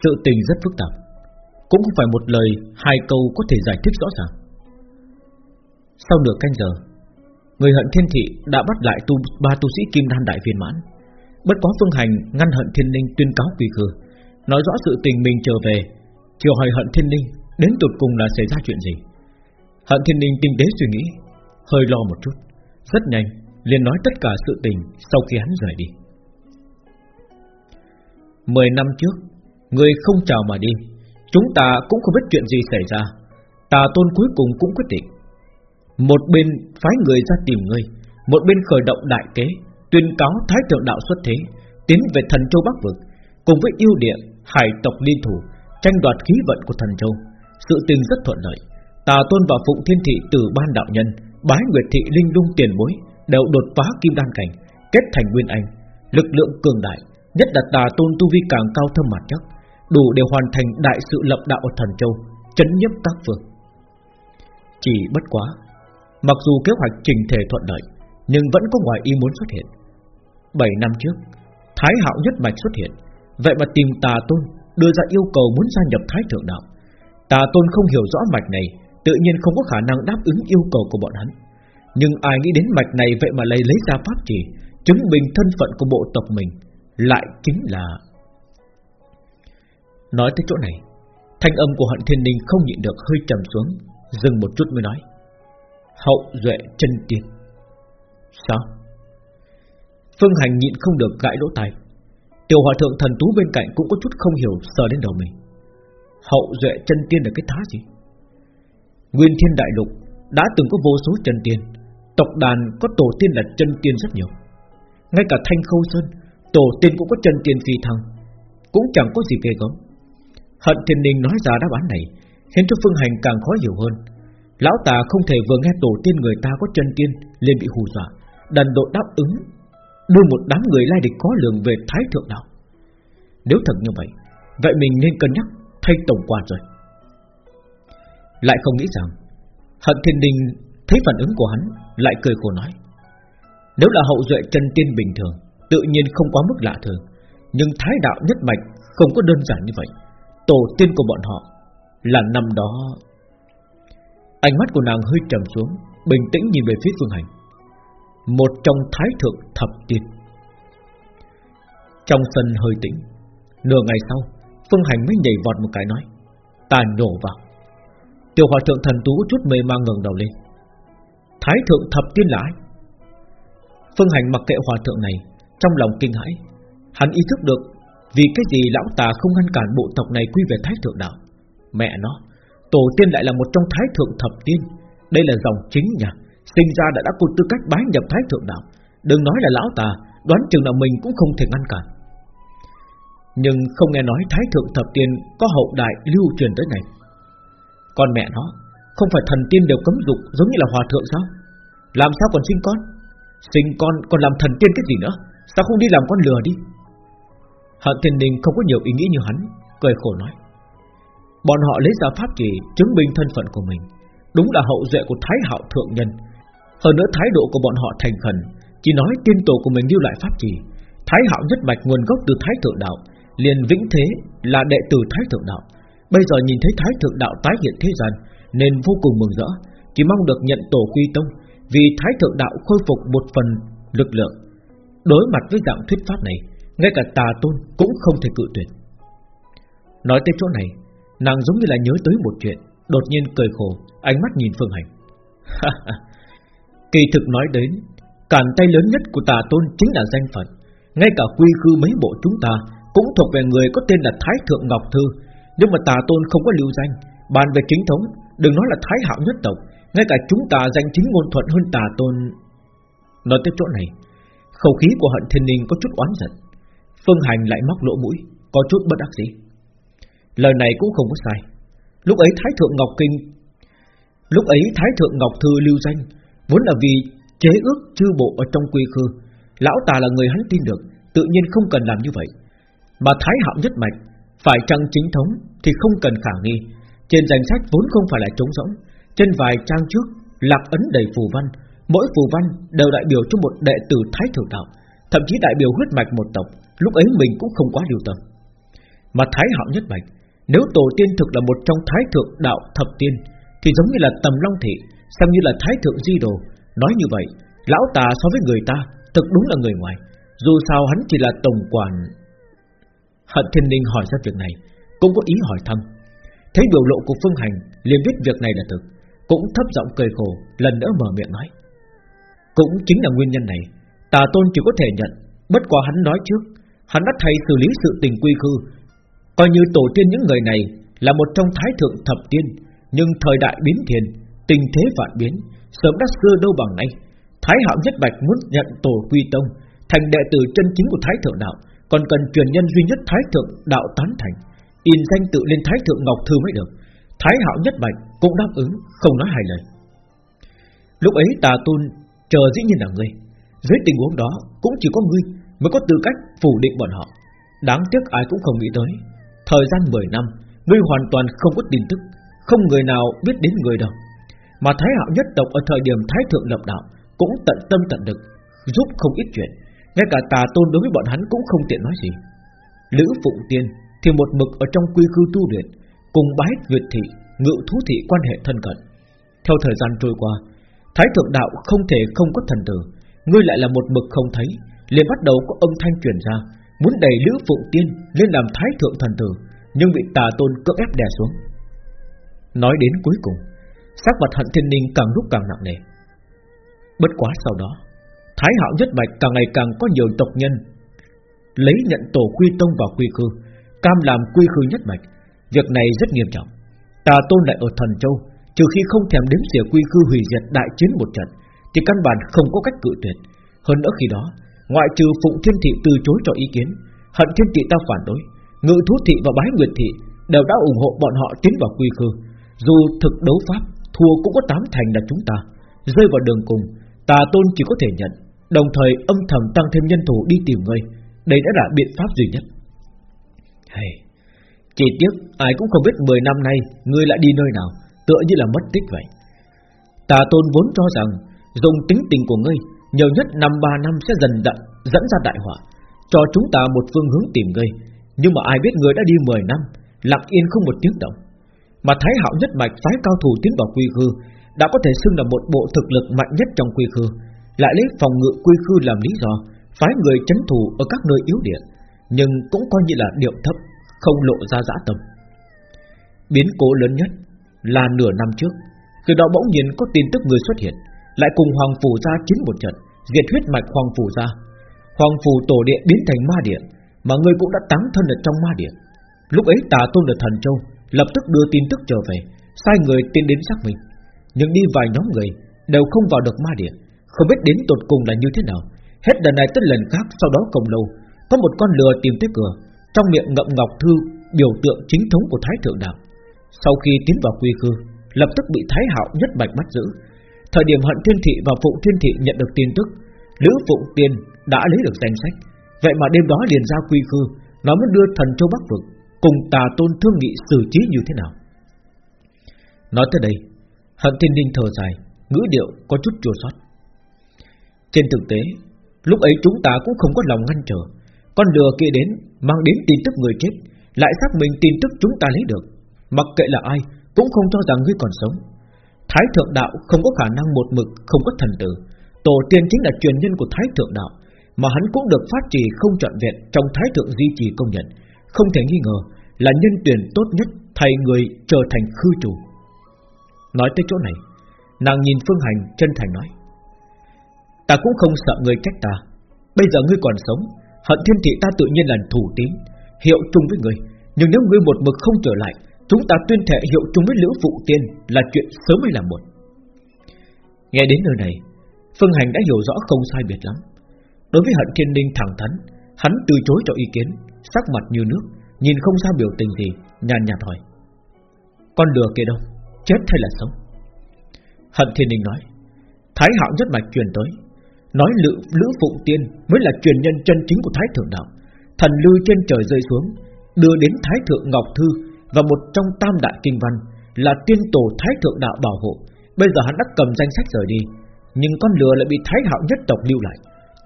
Sự tình rất phức tạp. Cũng không phải một lời Hai câu có thể giải thích rõ ràng. Sau nửa canh giờ Người hận thiên thị đã bắt lại tu, ba tu sĩ kim đan đại viên mãn. Bất có phương hành ngăn hận thiên linh tuyên cáo quỳ khư Nói rõ sự tình mình trở về Chiều hỏi hận thiên linh Đến tụt cùng là xảy ra chuyện gì. Hận thiên linh tinh tế suy nghĩ Hơi lo một chút Rất nhanh liền nói tất cả sự tình Sau khi hắn rời đi. Mười năm trước Người không chào mà đi Chúng ta cũng không biết chuyện gì xảy ra. Tà tôn cuối cùng cũng quyết định. Một bên phái người ra tìm ngươi Một bên khởi động đại kế Tuyên cáo Thái Thượng Đạo xuất thế Tiến về thần châu Bắc Vực Cùng với yêu địa, hải tộc liên thủ Tranh đoạt khí vận của thần châu. Sự tình rất thuận lợi. Tà tôn và Phụng Thiên Thị từ ban đạo nhân Bái Nguyệt Thị Linh Lung tiền bối Đều đột phá kim đan cảnh Kết thành Nguyên Anh. Lực lượng cường đại Nhất là tà tôn tu vi càng cao thâm mặt chắc. Đủ để hoàn thành đại sự lập đạo ở thần châu, Chấn nhiếp các phương. Chỉ bất quá, Mặc dù kế hoạch trình thể thuận lợi, Nhưng vẫn có ngoài ý muốn xuất hiện. 7 năm trước, Thái hạo nhất mạch xuất hiện, Vậy mà tìm tà tôn, Đưa ra yêu cầu muốn gia nhập thái thượng đạo. Tà tôn không hiểu rõ mạch này, Tự nhiên không có khả năng đáp ứng yêu cầu của bọn hắn. Nhưng ai nghĩ đến mạch này Vậy mà lấy lấy ra pháp chỉ, Chứng minh thân phận của bộ tộc mình, Lại chính là Nói tới chỗ này, Thanh âm của hận thiên đình không nhịn được hơi trầm xuống, Dừng một chút mới nói. Hậu duệ chân tiên. Sao? Phương Hành nhịn không được gãi lỗ tai. Tiểu hòa thượng thần tú bên cạnh cũng có chút không hiểu sờ đến đầu mình. Hậu duệ chân tiên là cái thá gì? Nguyên thiên đại lục Đã từng có vô số chân tiên, Tộc đàn có tổ tiên là chân tiên rất nhiều. Ngay cả thanh khâu sơn, Tổ tiên cũng có chân tiên phi thăng, Cũng chẳng có gì ghê gớm. Hận thiên ninh nói ra đáp án này, Khiến cho phương hành càng khó hiểu hơn. Lão ta không thể vừa nghe tổ tiên người ta có chân tiên, liền bị hù dọa, Đần độ đáp ứng, Đưa một đám người lai địch có lường về Thái Thượng Đạo. Nếu thật như vậy Vậy mình nên cân nhắc thay tổng quan rồi. Lại không nghĩ rằng, Hận Thiên Đình thấy phản ứng của hắn, Lại cười khổ nói, Nếu là hậu duệ chân tiên bình thường, Tự nhiên không quá mức lạ thường, Nhưng thái đạo nhất mạch không có đơn giản như vậy. Tổ tiên của bọn họ Là năm đó. Ánh mắt của nàng hơi trầm xuống, Bình tĩnh nhìn về phía Phương Hành, Một trong thái thượng thập tiên. Trong sân hơi tĩnh, Nửa ngày sau, Phương Hành mới nhảy vọt một cái nói, Ta nhổ vào. Tiểu hòa thượng thần tú chút mê mang ngẩng đầu lên. Thái thượng thập tiên là ai? Phương Hành mặc kệ hòa thượng này, Trong lòng kinh hãi, Hắn ý thức được vì cái gì lão tà không ngăn cản bộ tộc này quy về thái thượng đạo? Mẹ nó, Tổ tiên lại là một trong thái thượng thập tiên. Đây là dòng chính nhà Sinh ra đã đã có tư cách bái nhập thái thượng đạo. Đừng nói là lão tà Đoán chừng là mình cũng không thể ngăn cản. Nhưng không nghe nói thái thượng thập tiên Có hậu đại lưu truyền tới này. Con mẹ nó, Không phải thần tiên đều cấm dục giống như là hòa thượng sao? Làm sao còn sinh con? Sinh con còn làm thần tiên cái gì nữa? Sao không đi làm con lừa đi? Hận thiên đình không có nhiều ý nghĩ như hắn, Cười khổ nói. Bọn họ lấy ra pháp chỉ chứng minh thân phận của mình. Đúng là hậu duệ của Thái Hạo Thượng Nhân. Hơn nữa thái độ của bọn họ thành khẩn, Chỉ nói tiên tổ của mình lưu lại pháp chỉ Thái Hạo nhất mạch nguồn gốc từ Thái Thượng Đạo, liền vĩnh thế là đệ tử Thái Thượng Đạo. Bây giờ nhìn thấy Thái Thượng Đạo tái hiện thế gian, Nên vô cùng mừng rỡ, Chỉ mong được nhận tổ quy tông, Vì Thái Thượng Đạo khôi phục một phần lực lượng. Đối mặt với dạng thuyết pháp này ngay cả tà tôn cũng không thể cự tuyệt. Nói tới chỗ này, Nàng giống như là nhớ tới một chuyện, Đột nhiên cười khổ, Ánh mắt nhìn Phương Hành. Kỳ thực nói đến, Cản tay lớn nhất của tà tôn chính là danh phận Ngay cả quy khư mấy bộ chúng ta Cũng thuộc về người có tên là Thái Thượng Ngọc Thư. Nhưng mà tà tôn không có lưu danh, Bàn về chính thống, Đừng nói là Thái Hạo nhất tộc, Ngay cả chúng ta danh chính ngôn thuận hơn tà tôn. Nói tới chỗ này, Khẩu khí của hận thiên ninh có chút oán giận. Phương Hành lại móc lỗ mũi, Có chút bất đắc dĩ. Lời này cũng không có sai. Lúc ấy Thái Thượng Ngọc Kinh, Lúc ấy Thái Thượng Ngọc Thư lưu danh, Vốn là vì chế ước chư bộ ở trong quy khư, Lão ta là người hắn tin được, Tự nhiên không cần làm như vậy. Mà Thái Hạo nhất mạch, Phải chăng chính thống thì không cần khả nghi. Trên danh sách vốn không phải là trống rỗng, Trên vài trang trước, Lạc ấn đầy phù văn, Mỗi phù văn đều đại biểu cho một đệ tử Thái Thượng Đạo, Thậm chí đại biểu huyết mạch một tộc. Lúc ấy mình cũng không quá điều tâm. Mà Thái Hạo Nhất Bạch, Nếu tổ tiên thực là một trong Thái Thượng Đạo Thập Tiên, Thì giống như là Tầm Long Thị, Xem như là Thái Thượng Di Đồ. Nói như vậy, Lão tà so với người ta Thực đúng là người ngoài. Dù sao hắn chỉ là tổng quản. Hận Thiên Ninh hỏi ra việc này, Cũng có ý hỏi thăm. Thấy biểu lộ của Phương Hành, liền biết việc này là thực, Cũng thấp giọng cười khổ, Lần nữa mở miệng nói. Cũng chính là nguyên nhân này, Tà Tôn chỉ có thể nhận, Bất quá hắn nói trước Hắn đã thay xử lý sự tình quy khư. Coi như tổ tiên những người này Là một trong thái thượng thập tiên, Nhưng thời đại biến thiền, Tình thế vạn biến, Sớm đã xưa đâu bằng nay. Thái hạo nhất bạch muốn nhận tổ quy tông, Thành đệ tử chân chính của thái thượng đạo, Còn cần truyền nhân duy nhất thái thượng đạo tán thành. In danh tự lên thái thượng ngọc thư mới được. Thái hạo nhất bạch cũng đáp ứng, Không nói hai lời. Lúc ấy tà tôn chờ dĩ nhiên là ngươi. Dưới tình huống đó cũng chỉ có ngươi Mới có tư cách phủ định bọn họ. Đáng tiếc ai cũng không nghĩ tới, Thời gian 10 năm Ngươi hoàn toàn không có tin tức, Không người nào biết đến người đâu Mà Thái Hạo nhất tộc ở thời điểm Thái Thượng lập đạo Cũng tận tâm tận lực, Giúp không ít chuyện. Ngay cả tà tôn đối với bọn hắn cũng không tiện nói gì. Lữ Phụng Tiên Thì một mực ở trong quy cư tu luyện, Cùng bái Việt Thị, Ngự Thú Thị quan hệ thân cận. Theo thời gian trôi qua, Thái Thượng Đạo không thể không có thần tử, Ngươi lại là một mực không thấy liền bắt đầu có âm thanh truyền ra, Muốn đẩy Lữ Phụng Tiên lên làm Thái Thượng Thần Tử, Nhưng bị tà tôn cưỡng ép đè xuống. Nói đến cuối cùng, Sắc mặt hận thiên ninh càng lúc càng nặng nề. Bất quá sau đó, Thái hạo nhất bạch càng ngày càng có nhiều tộc nhân Lấy nhận tổ quy tông vào quy khư, Cam làm quy khư nhất bạch. Việc này rất nghiêm trọng. Tà tôn lại ở thần châu, Trừ khi không thèm đếm xỉa quy khư hủy diệt đại chiến một trận, Thì căn bản không có cách cự tuyệt. Hơn nữa khi đó Ngoại trừ Phụng Thiên Thị từ chối cho ý kiến Hận Thiên Thị ta phản đối Ngự Thú Thị và Bái Nguyệt Thị Đều đã ủng hộ bọn họ tiến vào quy khư Dù thực đấu pháp Thua cũng có tám thành là chúng ta. Rơi vào đường cùng Tà tôn chỉ có thể nhận Đồng thời âm thầm tăng thêm nhân thủ đi tìm ngươi. Đây đã là biện pháp duy nhất. Hey, Chỉ tiếc ai cũng không biết 10 năm nay Ngươi lại đi nơi nào Tựa như là mất tích vậy. Tà tôn vốn cho rằng Dùng tính tình của ngươi nhiều nhất năm ba năm sẽ dần đậm dẫn ra đại họa, cho chúng ta một phương hướng tìm gây. Nhưng mà ai biết người đã đi 10 năm, lặng yên không một tiếng động. Mà Thái Hạo nhất mạch phái cao thủ tiến vào quy khư, đã có thể xưng là một bộ thực lực mạnh nhất trong quy khư, lại lấy phòng ngự quy khư làm lý do, phái người chấn thủ ở các nơi yếu địa, nhưng cũng coi như là điệu thấp, không lộ ra dã tâm. Biến cố lớn nhất là nửa năm trước, khi đó bỗng nhiên có tin tức người xuất hiện, lại cùng Hoàng Phủ gia chiến một trận, Diệt huyết mạch Hoàng Phủ gia. Hoàng Phủ tổ địa biến thành ma địa, Mà ngươi cũng đã táng thân ở trong ma địa. Lúc ấy tà tôn được thần châu Lập tức đưa tin tức trở về, Sai người tiến đến xác minh. Nhưng đi vài nhóm người đều không vào được ma địa, Không biết đến tột cùng là như thế nào. Hết lần này tới lần khác, sau đó không lâu, Có một con lừa tìm tới cửa, Trong miệng ngậm ngọc thư Biểu tượng chính thống của Thái Thượng Đạo Sau khi tiến vào quy khư, Lập tức bị Thái Hạo nhất bạch bắt giữ Thời điểm Hận Thiên Thị và phụ Thiên Thị nhận được tin tức, Lữ Phụng Tiên đã lấy được danh sách. Vậy mà đêm đó liền ra quy khư, Nó muốn đưa thần châu Bắc Vực Cùng tà tôn thương nghị xử trí như thế nào? Nói tới đây, Hận Thiên Ninh thở dài, Ngữ điệu có chút chua xót. Trên thực tế, Lúc ấy chúng ta cũng không có lòng ngăn trở, Con lừa kia đến, Mang đến tin tức người chết, Lại xác minh tin tức chúng ta lấy được. Mặc kệ là ai, Cũng không cho rằng ngươi còn sống. Thái thượng đạo không có khả năng một mực, không có thần tử. Tổ tiên chính là truyền nhân của Thái thượng đạo, Mà hắn cũng được phát trì không trọn vẹn Trong Thái thượng di trì công nhận. Không thể nghi ngờ là nhân tuyển tốt nhất Thay người trở thành khư chủ. Nói tới chỗ này, Nàng nhìn Phương Hành chân thành nói, Ta cũng không sợ người trách ta. Bây giờ ngươi còn sống, Hận thiên thị ta tự nhiên là thủ tín, Hiệu chung với người. Nhưng nếu ngươi một mực không trở lại Chúng ta tuyên thệ hiệu chung với Lữ Phụ Tiên Là chuyện sớm mới làm một Nghe đến nơi này Phương Hành đã hiểu rõ không sai biệt lắm. Đối với hận thiên ninh thẳng thắn Hắn từ chối cho ý kiến Sắc mặt như nước Nhìn không ra biểu tình gì Nhàn nhạt hỏi. Con lừa kia đâu? Chết hay là sống? Hận thiên ninh nói Thái hạo nhất mạch truyền tới Nói lữ, lữ phụ tiên mới là truyền nhân chân chính của Thái Thượng Đạo. Thần lưu trên trời rơi xuống Đưa đến Thái Thượng Ngọc Thư và một trong tam đại kinh văn là tiên tổ thái thượng đạo bảo hộ. Bây giờ hắn đã cầm danh sách rời đi, nhưng con lừa lại bị thái hạo nhất tộc lưu lại.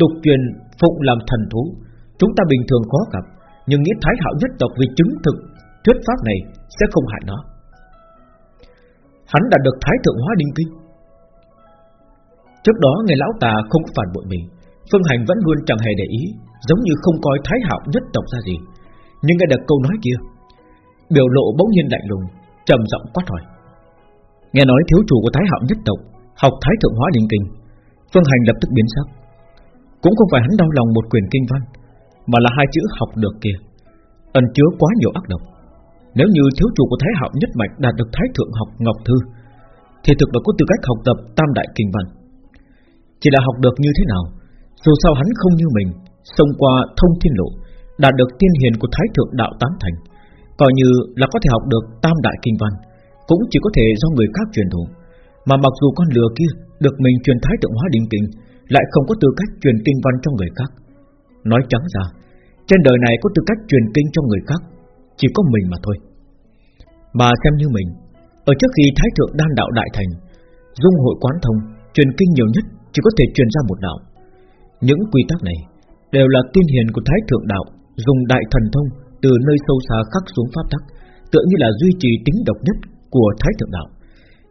Tục truyền phụng làm thần thú, chúng ta bình thường khó gặp, Nhưng nghĩ Thái Hạo nhất tộc vì chứng thực Thuyết pháp này sẽ không hại nó Hắn đã được Thái Thượng Hóa Đinh Kinh Trước đó người lão tà không có phản bội mình Phương Hành vẫn luôn chẳng hề để ý Giống như không coi Thái Hạo nhất tộc ra gì Nhưng nghe được câu nói kia Biểu lộ bỗng nhiên lạnh lùng, trầm giọng quát hỏi. Nghe nói thiếu chủ của Thái Hạo nhất tộc, Học Thái Thượng Hóa linh Kinh, Phương Hành lập tức biến sắc. Cũng không phải hắn đau lòng một quyền kinh văn, Mà là hai chữ học được kia. Ẩn chứa quá nhiều ác độc. Nếu như thiếu chủ của Thái Hạo nhất mạch Đạt được Thái Thượng học Ngọc Thư, Thì thực là có tư cách học tập Tam Đại Kinh Văn. Chỉ là học được như thế nào, Dù sao hắn không như mình, Xông qua thông thiên lộ, Đạt được tiên hiền của Thái Thượng Đạo tán Thành. Coi như là có thể học được Tam Đại Kinh Văn, Cũng chỉ có thể do người khác truyền thụ. Mà mặc dù con lừa kia Được mình truyền Thái Thượng Hóa định Kinh, Lại không có tư cách truyền kinh văn cho người khác. Nói trắng ra, Trên đời này có tư cách truyền kinh cho người khác, Chỉ có mình mà thôi. Mà xem như mình, Ở trước khi Thái Thượng Đan Đạo Đại Thành, Dung hội quán thông, Truyền kinh nhiều nhất chỉ có thể truyền ra một đạo. Những quy tắc này Đều là tiên hiền của Thái Thượng Đạo, Dùng đại thần thông từ nơi sâu xa khắc xuống pháp tắc, tựa như là duy trì tính độc nhất của Thái Thượng Đạo.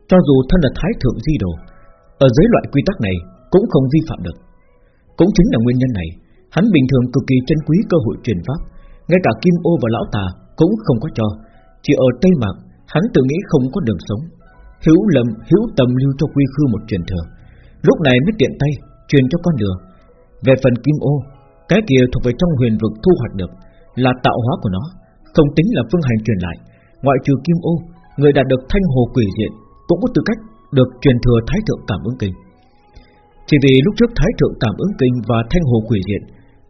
Cho dù thân là Thái Thượng Di Đồ, ở dưới loại quy tắc này cũng không vi phạm được. Cũng chính là nguyên nhân này, hắn bình thường cực kỳ trân quý cơ hội truyền pháp, ngay cả Kim Ô và Lão Tà cũng không có cho, chỉ ở Tây Mạc hắn tự nghĩ không có đường sống, hữu lầm hữu tầm lưu cho quy khư một truyền thừa, lúc này mới tiện tay truyền cho con đường. Về phần Kim Ô, cái kia thuộc về trong huyền vực thu hoạch được, là tạo hóa của nó, không tính là phương hành truyền lại. Ngoại trừ Kim Ô, người đạt được thanh hồ quỷ diện cũng có tư cách được truyền thừa Thái thượng cảm ứng kinh. Chỉ vì lúc trước Thái thượng cảm ứng kinh và thanh hồ quỷ diện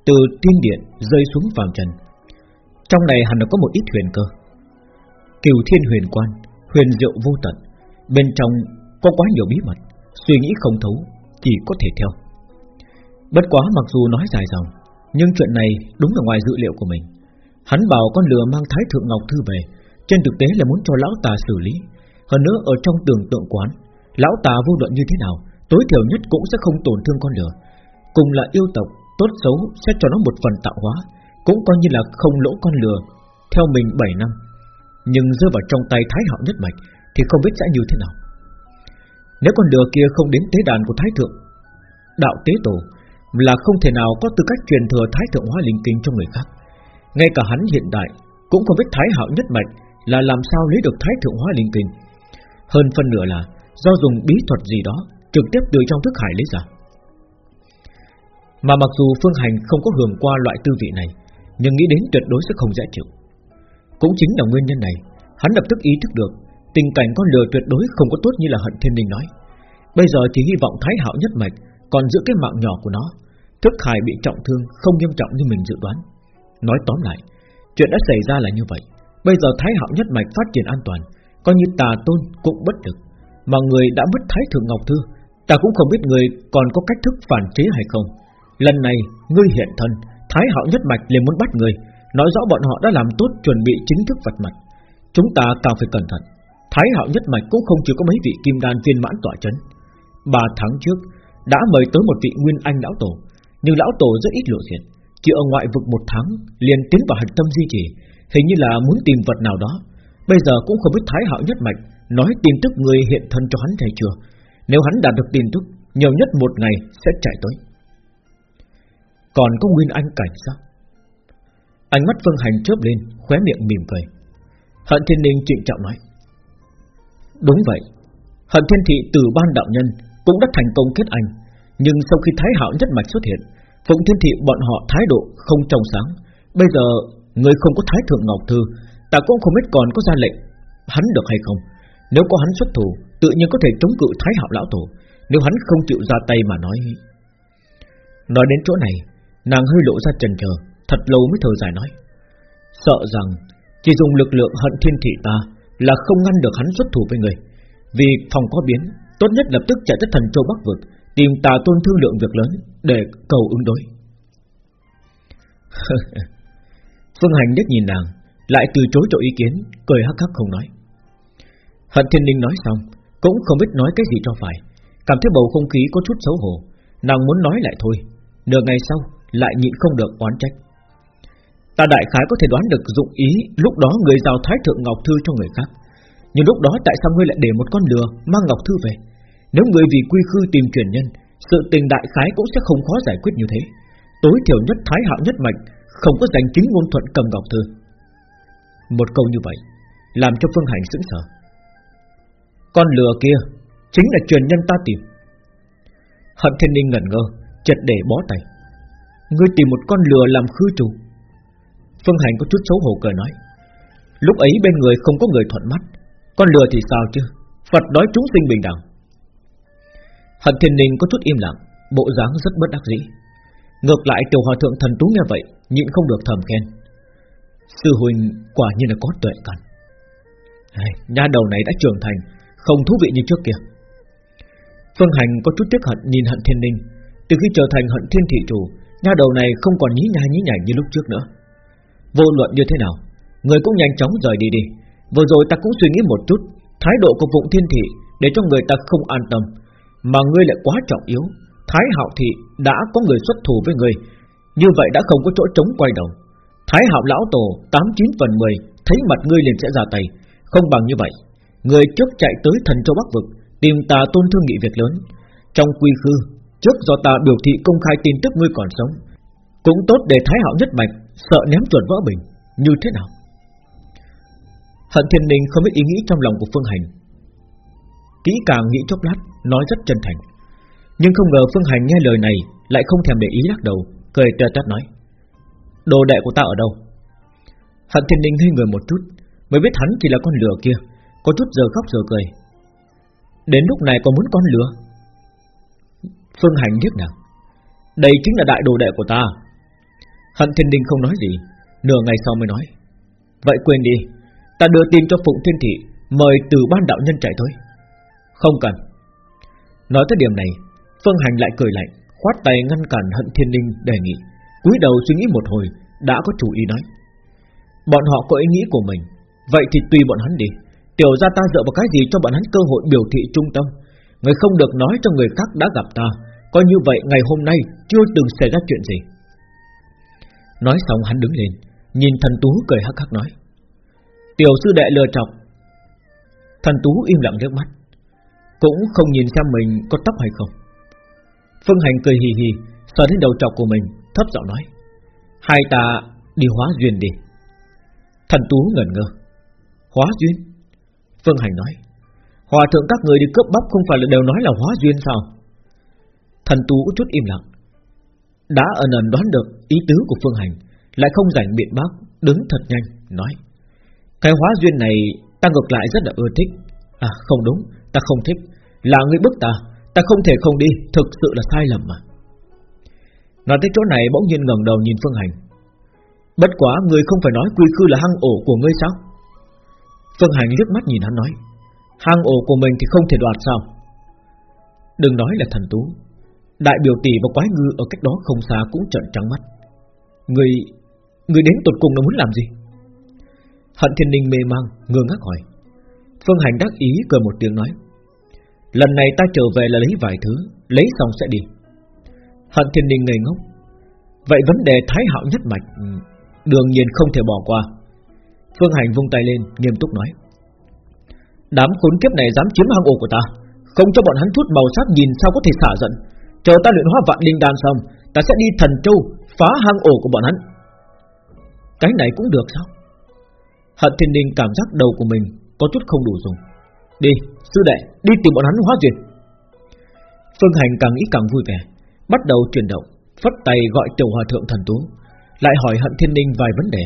từ tiên điện rơi xuống phàm trần, trong này hẳn là có một ít huyền cơ. Cửu Thiên Huyền Quan, huyền diệu vô tận, bên trong có quá nhiều bí mật, suy nghĩ không thấu, chỉ có thể theo. Bất quá mặc dù nói dài dòng, nhưng chuyện này đúng là ngoài dự liệu của mình Hắn bảo con lừa mang Thái Thượng Ngọc Thư về, Trên thực tế là muốn cho lão tà xử lý. Hơn nữa, ở trong tưởng tượng quán, Lão tà vô luận như thế nào, Tối thiểu nhất cũng sẽ không tổn thương con lừa. Cùng là yêu tộc, Tốt xấu sẽ cho nó một phần tạo hóa, Cũng coi như là không lỗ con lừa, Theo mình 7 năm. Nhưng rơi vào trong tay Thái Hạo nhất mạch Thì không biết sẽ như thế nào. Nếu con lừa kia không đến tế đàn của Thái Thượng, Đạo tế tổ là không thể nào có tư cách truyền thừa Thái Thượng Hóa Linh Kinh cho người khác. Ngay cả hắn hiện đại cũng không biết Thái Hạo nhất mạch là làm sao lấy được Thái Thượng Hóa Linh Kinh. Hơn phân nửa là do dùng bí thuật gì đó trực tiếp từ trong thức hải lấy ra. Mà mặc dù Phương Hành không có hưởng qua loại tư vị này, nhưng nghĩ đến tuyệt đối sẽ không dễ chịu. Cũng chính là nguyên nhân này, hắn lập tức ý thức được tình cảnh con lừa tuyệt đối không có tốt như là Hận Thiên Đình nói. Bây giờ chỉ hy vọng Thái Hạo nhất mạch còn giữ cái mạng nhỏ của nó Thức Hải bị trọng thương không nghiêm trọng như mình dự đoán Nói tóm lại Chuyện đã xảy ra là như vậy. Bây giờ Thái Hạo nhất mạch phát triển an toàn Coi như tà tôn cũng bất lực. Mà người đã mất Thái Thượng Ngọc Thư Ta cũng không biết người còn có cách thức phản chế hay không. Lần này ngươi hiện thân Thái Hạo nhất mạch liền muốn bắt người. Nói rõ bọn họ đã làm tốt chuẩn bị chính thức vật mặt. Chúng ta càng phải cẩn thận. Thái Hạo nhất mạch cũng không chỉ có mấy vị kim đan viên mãn tỏa chấn. Ba tháng trước Đã mời tới một vị nguyên anh lão tổ nhưng lão tổ rất ít lộ diện, chỉ ở ngoại vực một tháng liền tiến vào hạch tâm di chỉ, hình như là muốn tìm vật nào đó. Bây giờ cũng không biết Thái Hạo nhất mạch nói tin tức người hiện thân cho hắn hay chưa. Nếu hắn đạt được tin tức, nhiều nhất một ngày sẽ chạy tới. Còn có Nguyên Anh cảnh sao? Ánh mắt Phương Hành chớp lên, khóe miệng mỉm cười. Hận Thiên Ninh trịnh trọng nói. Đúng vậy, Hận Thiên Thị từ ban đạo nhân cũng đã thành công kết anh, nhưng sau khi Thái Hạo nhất mạch xuất hiện, Phụng Thiên Thị bọn họ thái độ không trong sáng. Bây giờ, người không có Thái Thượng Ngọc Thư, Ta cũng không biết còn có ra lệnh Hắn được hay không. Nếu có hắn xuất thủ, Tự nhiên có thể chống cự Thái Hạo Lão Tổ. Nếu hắn không chịu ra tay mà nói. Nói đến chỗ này, Nàng hơi lộ ra trần chờ Thật lâu mới thở dài nói. Sợ rằng, chỉ dùng lực lượng hận thiên thị ta Là không ngăn được hắn xuất thủ với người. Vì phòng có biến, Tốt nhất lập tức chạy tới thần châu Bắc Vực, Tìm tà tôn thương lượng việc lớn. Để cầu ứng đối. Phương Hành nhất nhìn nàng, Lại từ chối cho ý kiến, Cười hắc hắc không nói. Hận thiên ninh nói xong, Cũng không biết nói cái gì cho phải. Cảm thấy bầu không khí có chút xấu hổ, Nàng muốn nói lại thôi. Nửa ngày sau, lại nhịn không được oán trách. Ta đại khái có thể đoán được dụng ý Lúc đó người giao thái thượng Ngọc Thư cho người khác. Nhưng lúc đó tại sao ngươi lại để một con lừa Mang Ngọc Thư về? Nếu người vì quy khư tìm truyền nhân sự tình đại khái cũng sẽ không khó giải quyết như thế. Tối thiểu nhất thái hạo nhất mạch, Không có giành chính ngôn thuận cầm Ngọc Thư. Một câu như vậy, Làm cho Phương Hành sững sờ. Con lừa kia, Chính là truyền nhân ta tìm. Hận thiên ninh ngẩn ngơ Chật để bó tay. Ngươi tìm một con lừa làm khư trù. Phương Hành có chút xấu hổ cười nói, Lúc ấy bên người không có người thuận mắt. Con lừa thì sao chứ? Phật nói chúng sinh bình đẳng. Hận thiên ninh có chút im lặng, Bộ dáng rất bất đắc dĩ. Ngược lại, tiểu hòa thượng thần tú nghe vậy, Nhịn không được thầm khen. Sư huynh quả nhiên là có tuệ căn. Nha đầu này đã trưởng thành, Không thú vị như trước kia. Phương Hành có chút tiếc hận nhìn hận thiên ninh. Từ khi trở thành hận thiên thị chủ Nha đầu này không còn nhí nha nhí nhảnh như lúc trước nữa. Vô luận như thế nào, Người cũng nhanh chóng rời đi đi. Vừa rồi ta cũng suy nghĩ một chút, Thái độ của vụng thiên thị Để cho người ta không an tâm. Mà ngươi lại quá trọng yếu. Thái hạo thị đã có người xuất thủ với ngươi, Như vậy đã không có chỗ trống quay đầu. Thái hạo lão tổ 89 phần 10 Thấy mặt ngươi liền sẽ ra tay. Không bằng như vậy, Người trước chạy tới thần châu Bắc Vực, Tìm ta tôn thương nghị việc lớn. Trong quy khư, Trước do ta biểu thị công khai tin tức ngươi còn sống, Cũng tốt để Thái hạo nhất mạch Sợ ném chuẩn vỡ bình, Như thế nào? Hận thiên ninh không biết ý nghĩ trong lòng của Phương Hành Kỹ càng nghĩ chốc lát, Nói rất chân thành. Nhưng không ngờ Phương Hành nghe lời này, Lại không thèm để ý lắc đầu, Cười tơ tát nói, Đồ đệ của ta ở đâu? Hận thiên ninh hơi người một chút, Mới biết hắn chỉ là con lừa kia, Có chút giờ khóc giờ cười. Đến lúc này còn muốn con lừa? Phương Hành liếc nào Đây chính là đại đồ đệ của ta. Hận thiên đình không nói gì, Nửa ngày sau mới nói, Vậy quên đi, Ta đưa tin cho Phụng Thiên Thị, Mời từ ban đạo nhân chạy thôi không cần. Nói tới điểm này, Phương Hành lại cười lạnh, Khoát tay ngăn cản hận thiên ninh đề nghị, cúi đầu suy nghĩ một hồi, Đã có chủ ý nói. Bọn họ có ý nghĩ của mình, Vậy thì tùy bọn hắn đi. Tiểu ra ta dựa vào cái gì cho bọn hắn cơ hội biểu thị trung tâm? Người không được nói cho người khác đã gặp ta, Coi như vậy ngày hôm nay Chưa từng xảy ra chuyện gì. Nói xong hắn đứng lên, Nhìn thần tú cười hắc hắc nói. Tiểu sư đệ lừa chọc. Thần tú im lặng nước mắt. Cũng không nhìn xem mình có tóc hay không. Phương Hành cười hì hì Sờ đến đầu trọc của mình, Thấp giọng nói, Hai ta đi hóa duyên đi. Thần tú ngẩn ngơ, Hóa duyên? Phương Hành nói, Hòa thượng các người đi cướp bóc không phải là đều nói là hóa duyên sao? Thần tú chút im lặng, Đã ẩn ẩn đoán được ý tứ của Phương Hành, Lại không rảnh biện bác, Đứng thật nhanh, Nói, Cái hóa duyên này ta ngược lại rất là ưa thích À không đúng, Ta không thích là người bức ta Ta không thể không đi, Thực sự là sai lầm mà. Nói tới chỗ này bỗng nhiên ngẩng đầu nhìn Phương Hành. Bất quá người không phải nói quy khư là hang ổ của ngươi sao? Phương Hành liếc mắt nhìn hắn nói, Hang ổ của mình thì không thể đoạt sao? Đừng nói là thần tú, Đại biểu tỷ và quái ngư ở cách đó không xa cũng trợn trắng mắt. Người Người đến tột cùng là muốn làm gì? Hận thiên ninh mê mang, Ngơ ngác hỏi. Phương Hành đắc ý cười một tiếng nói Lần này ta trở về là lấy vài thứ, Lấy xong sẽ đi. Hận thiên ninh ngây ngốc. Vậy vấn đề thái hạo nhất mạch ừ, Đương nhiên không thể bỏ qua. Phương Hành vung tay lên, nghiêm túc nói. Đám khốn kiếp này dám chiếm hang ổ của ta. Không cho bọn hắn thuốc màu sắc nhìn sao có thể xả giận. Chờ ta luyện hóa vạn linh đan xong, Ta sẽ đi thần châu phá hang ổ của bọn hắn. Cái này cũng được sao? Hận thiên ninh cảm giác đầu của mình Có chút không đủ dùng. Đi, sư đệ, đi tìm bọn hắn hóa duyên Phương Hành càng nghĩ càng vui vẻ, Bắt đầu chuyển động, Phất tay gọi tiểu hòa thượng thần tú, Lại hỏi hận thiên ninh vài vấn đề.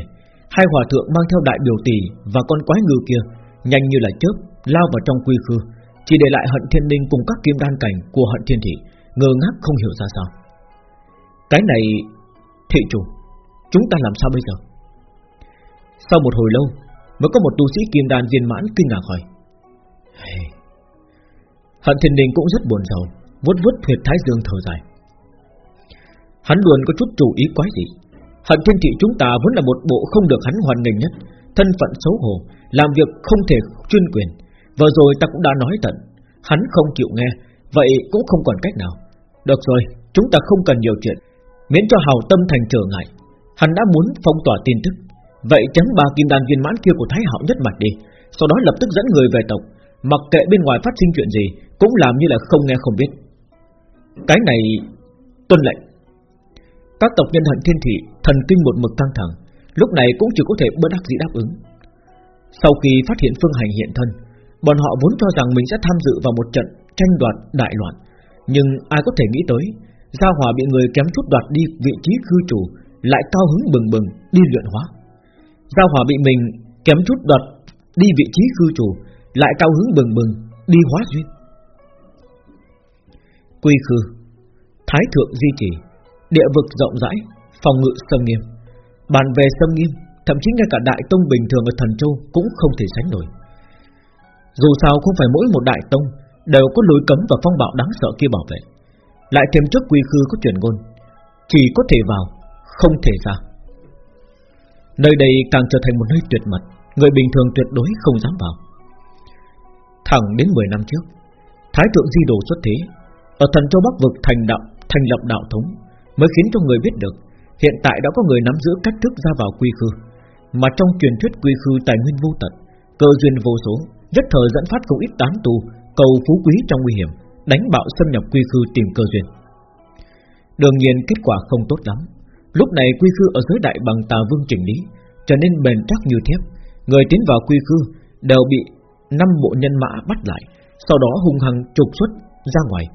Hai hòa thượng mang theo đại biểu tỷ Và con quái ngư kia, Nhanh như là chớp, lao vào trong quy khư, Chỉ để lại hận thiên ninh cùng các kim đan cảnh Của hận thiên thị, Ngơ ngác không hiểu ra sao. Cái này, Thị chủ, Chúng ta làm sao bây giờ? Sau một hồi lâu, Mới có một tu sĩ kim đan viên mãn kinh ngạc hỏi hey. Hận thiên ninh cũng rất buồn rầu, vuốt vuốt huyệt thái dương thở dài. Hắn luôn có chút chủ ý quái gì Hận thiên thị chúng ta vẫn là một bộ không được hắn hoàn nghênh nhất, Thân phận xấu hổ, Làm việc không thể chuyên quyền. Vừa rồi ta cũng đã nói tận, Hắn không chịu nghe, Vậy cũng không còn cách nào. Được rồi, Chúng ta không cần nhiều chuyện, Miễn cho hào tâm thành trở ngại. Hắn đã muốn phong tỏa tin tức. Vậy chấm ba kim đan viên mãn kia của Thái Hạo nhất mạch đi, Sau đó lập tức dẫn người về tộc. Mặc kệ bên ngoài phát sinh chuyện gì, Cũng làm như là không nghe không biết. Cái này, tuân lệnh. Các tộc nhân hận thiên thị, Thần kinh một mực căng thẳng, Lúc này cũng chỉ có thể bất đắc dĩ đáp ứng. Sau khi phát hiện phương hành hiện thân, Bọn họ vốn cho rằng mình sẽ tham dự vào một trận tranh đoạt đại loạn. Nhưng ai có thể nghĩ tới, Gia Hòa bị người kém chút đoạt đi vị trí khư chủ Lại cao hứng bừng bừng đi luyện hóa. Gia Hòa bị mình kém chút đoạt đi vị trí khư chủ lại cao hứng bừng bừng, đi hóa duyên. Quy khư, Thái thượng di trì, Địa vực rộng rãi, Phòng ngự sâm nghiêm, Bàn về sâm nghiêm, Thậm chí ngay cả đại tông bình thường ở thần châu Cũng không thể sánh nổi. Dù sao không phải mỗi một đại tông Đều có lối cấm và phong bạo đáng sợ kia bảo vệ. Lại thêm trước quy khư có truyền ngôn, Chỉ có thể vào, Không thể ra. Nơi đây càng trở thành một nơi tuyệt mật, Người bình thường tuyệt đối không dám vào. Thẳng đến 10 năm trước. Thái thượng di đồ xuất thế, Ở thần châu Bắc vực thành đạo, Thành lập đạo thống, Mới khiến cho người biết được, Hiện tại đã có người nắm giữ cách thức ra vào quy khư. Mà trong truyền thuyết quy khư tài nguyên vô tận, Cơ duyên vô số, Nhất thời dẫn phát không ít tán tu, Cầu phú quý trong nguy hiểm, Đánh bạo xâm nhập quy khư tìm cơ duyên. Đương nhiên kết quả không tốt lắm. Lúc này quy khư ở dưới đại bằng tà vương chỉnh lý, Trở nên bền chắc như thép. Người tiến vào quy khư Đều bị năm bộ nhân mã bắt lại, Sau đó hung hăng trục xuất ra ngoài.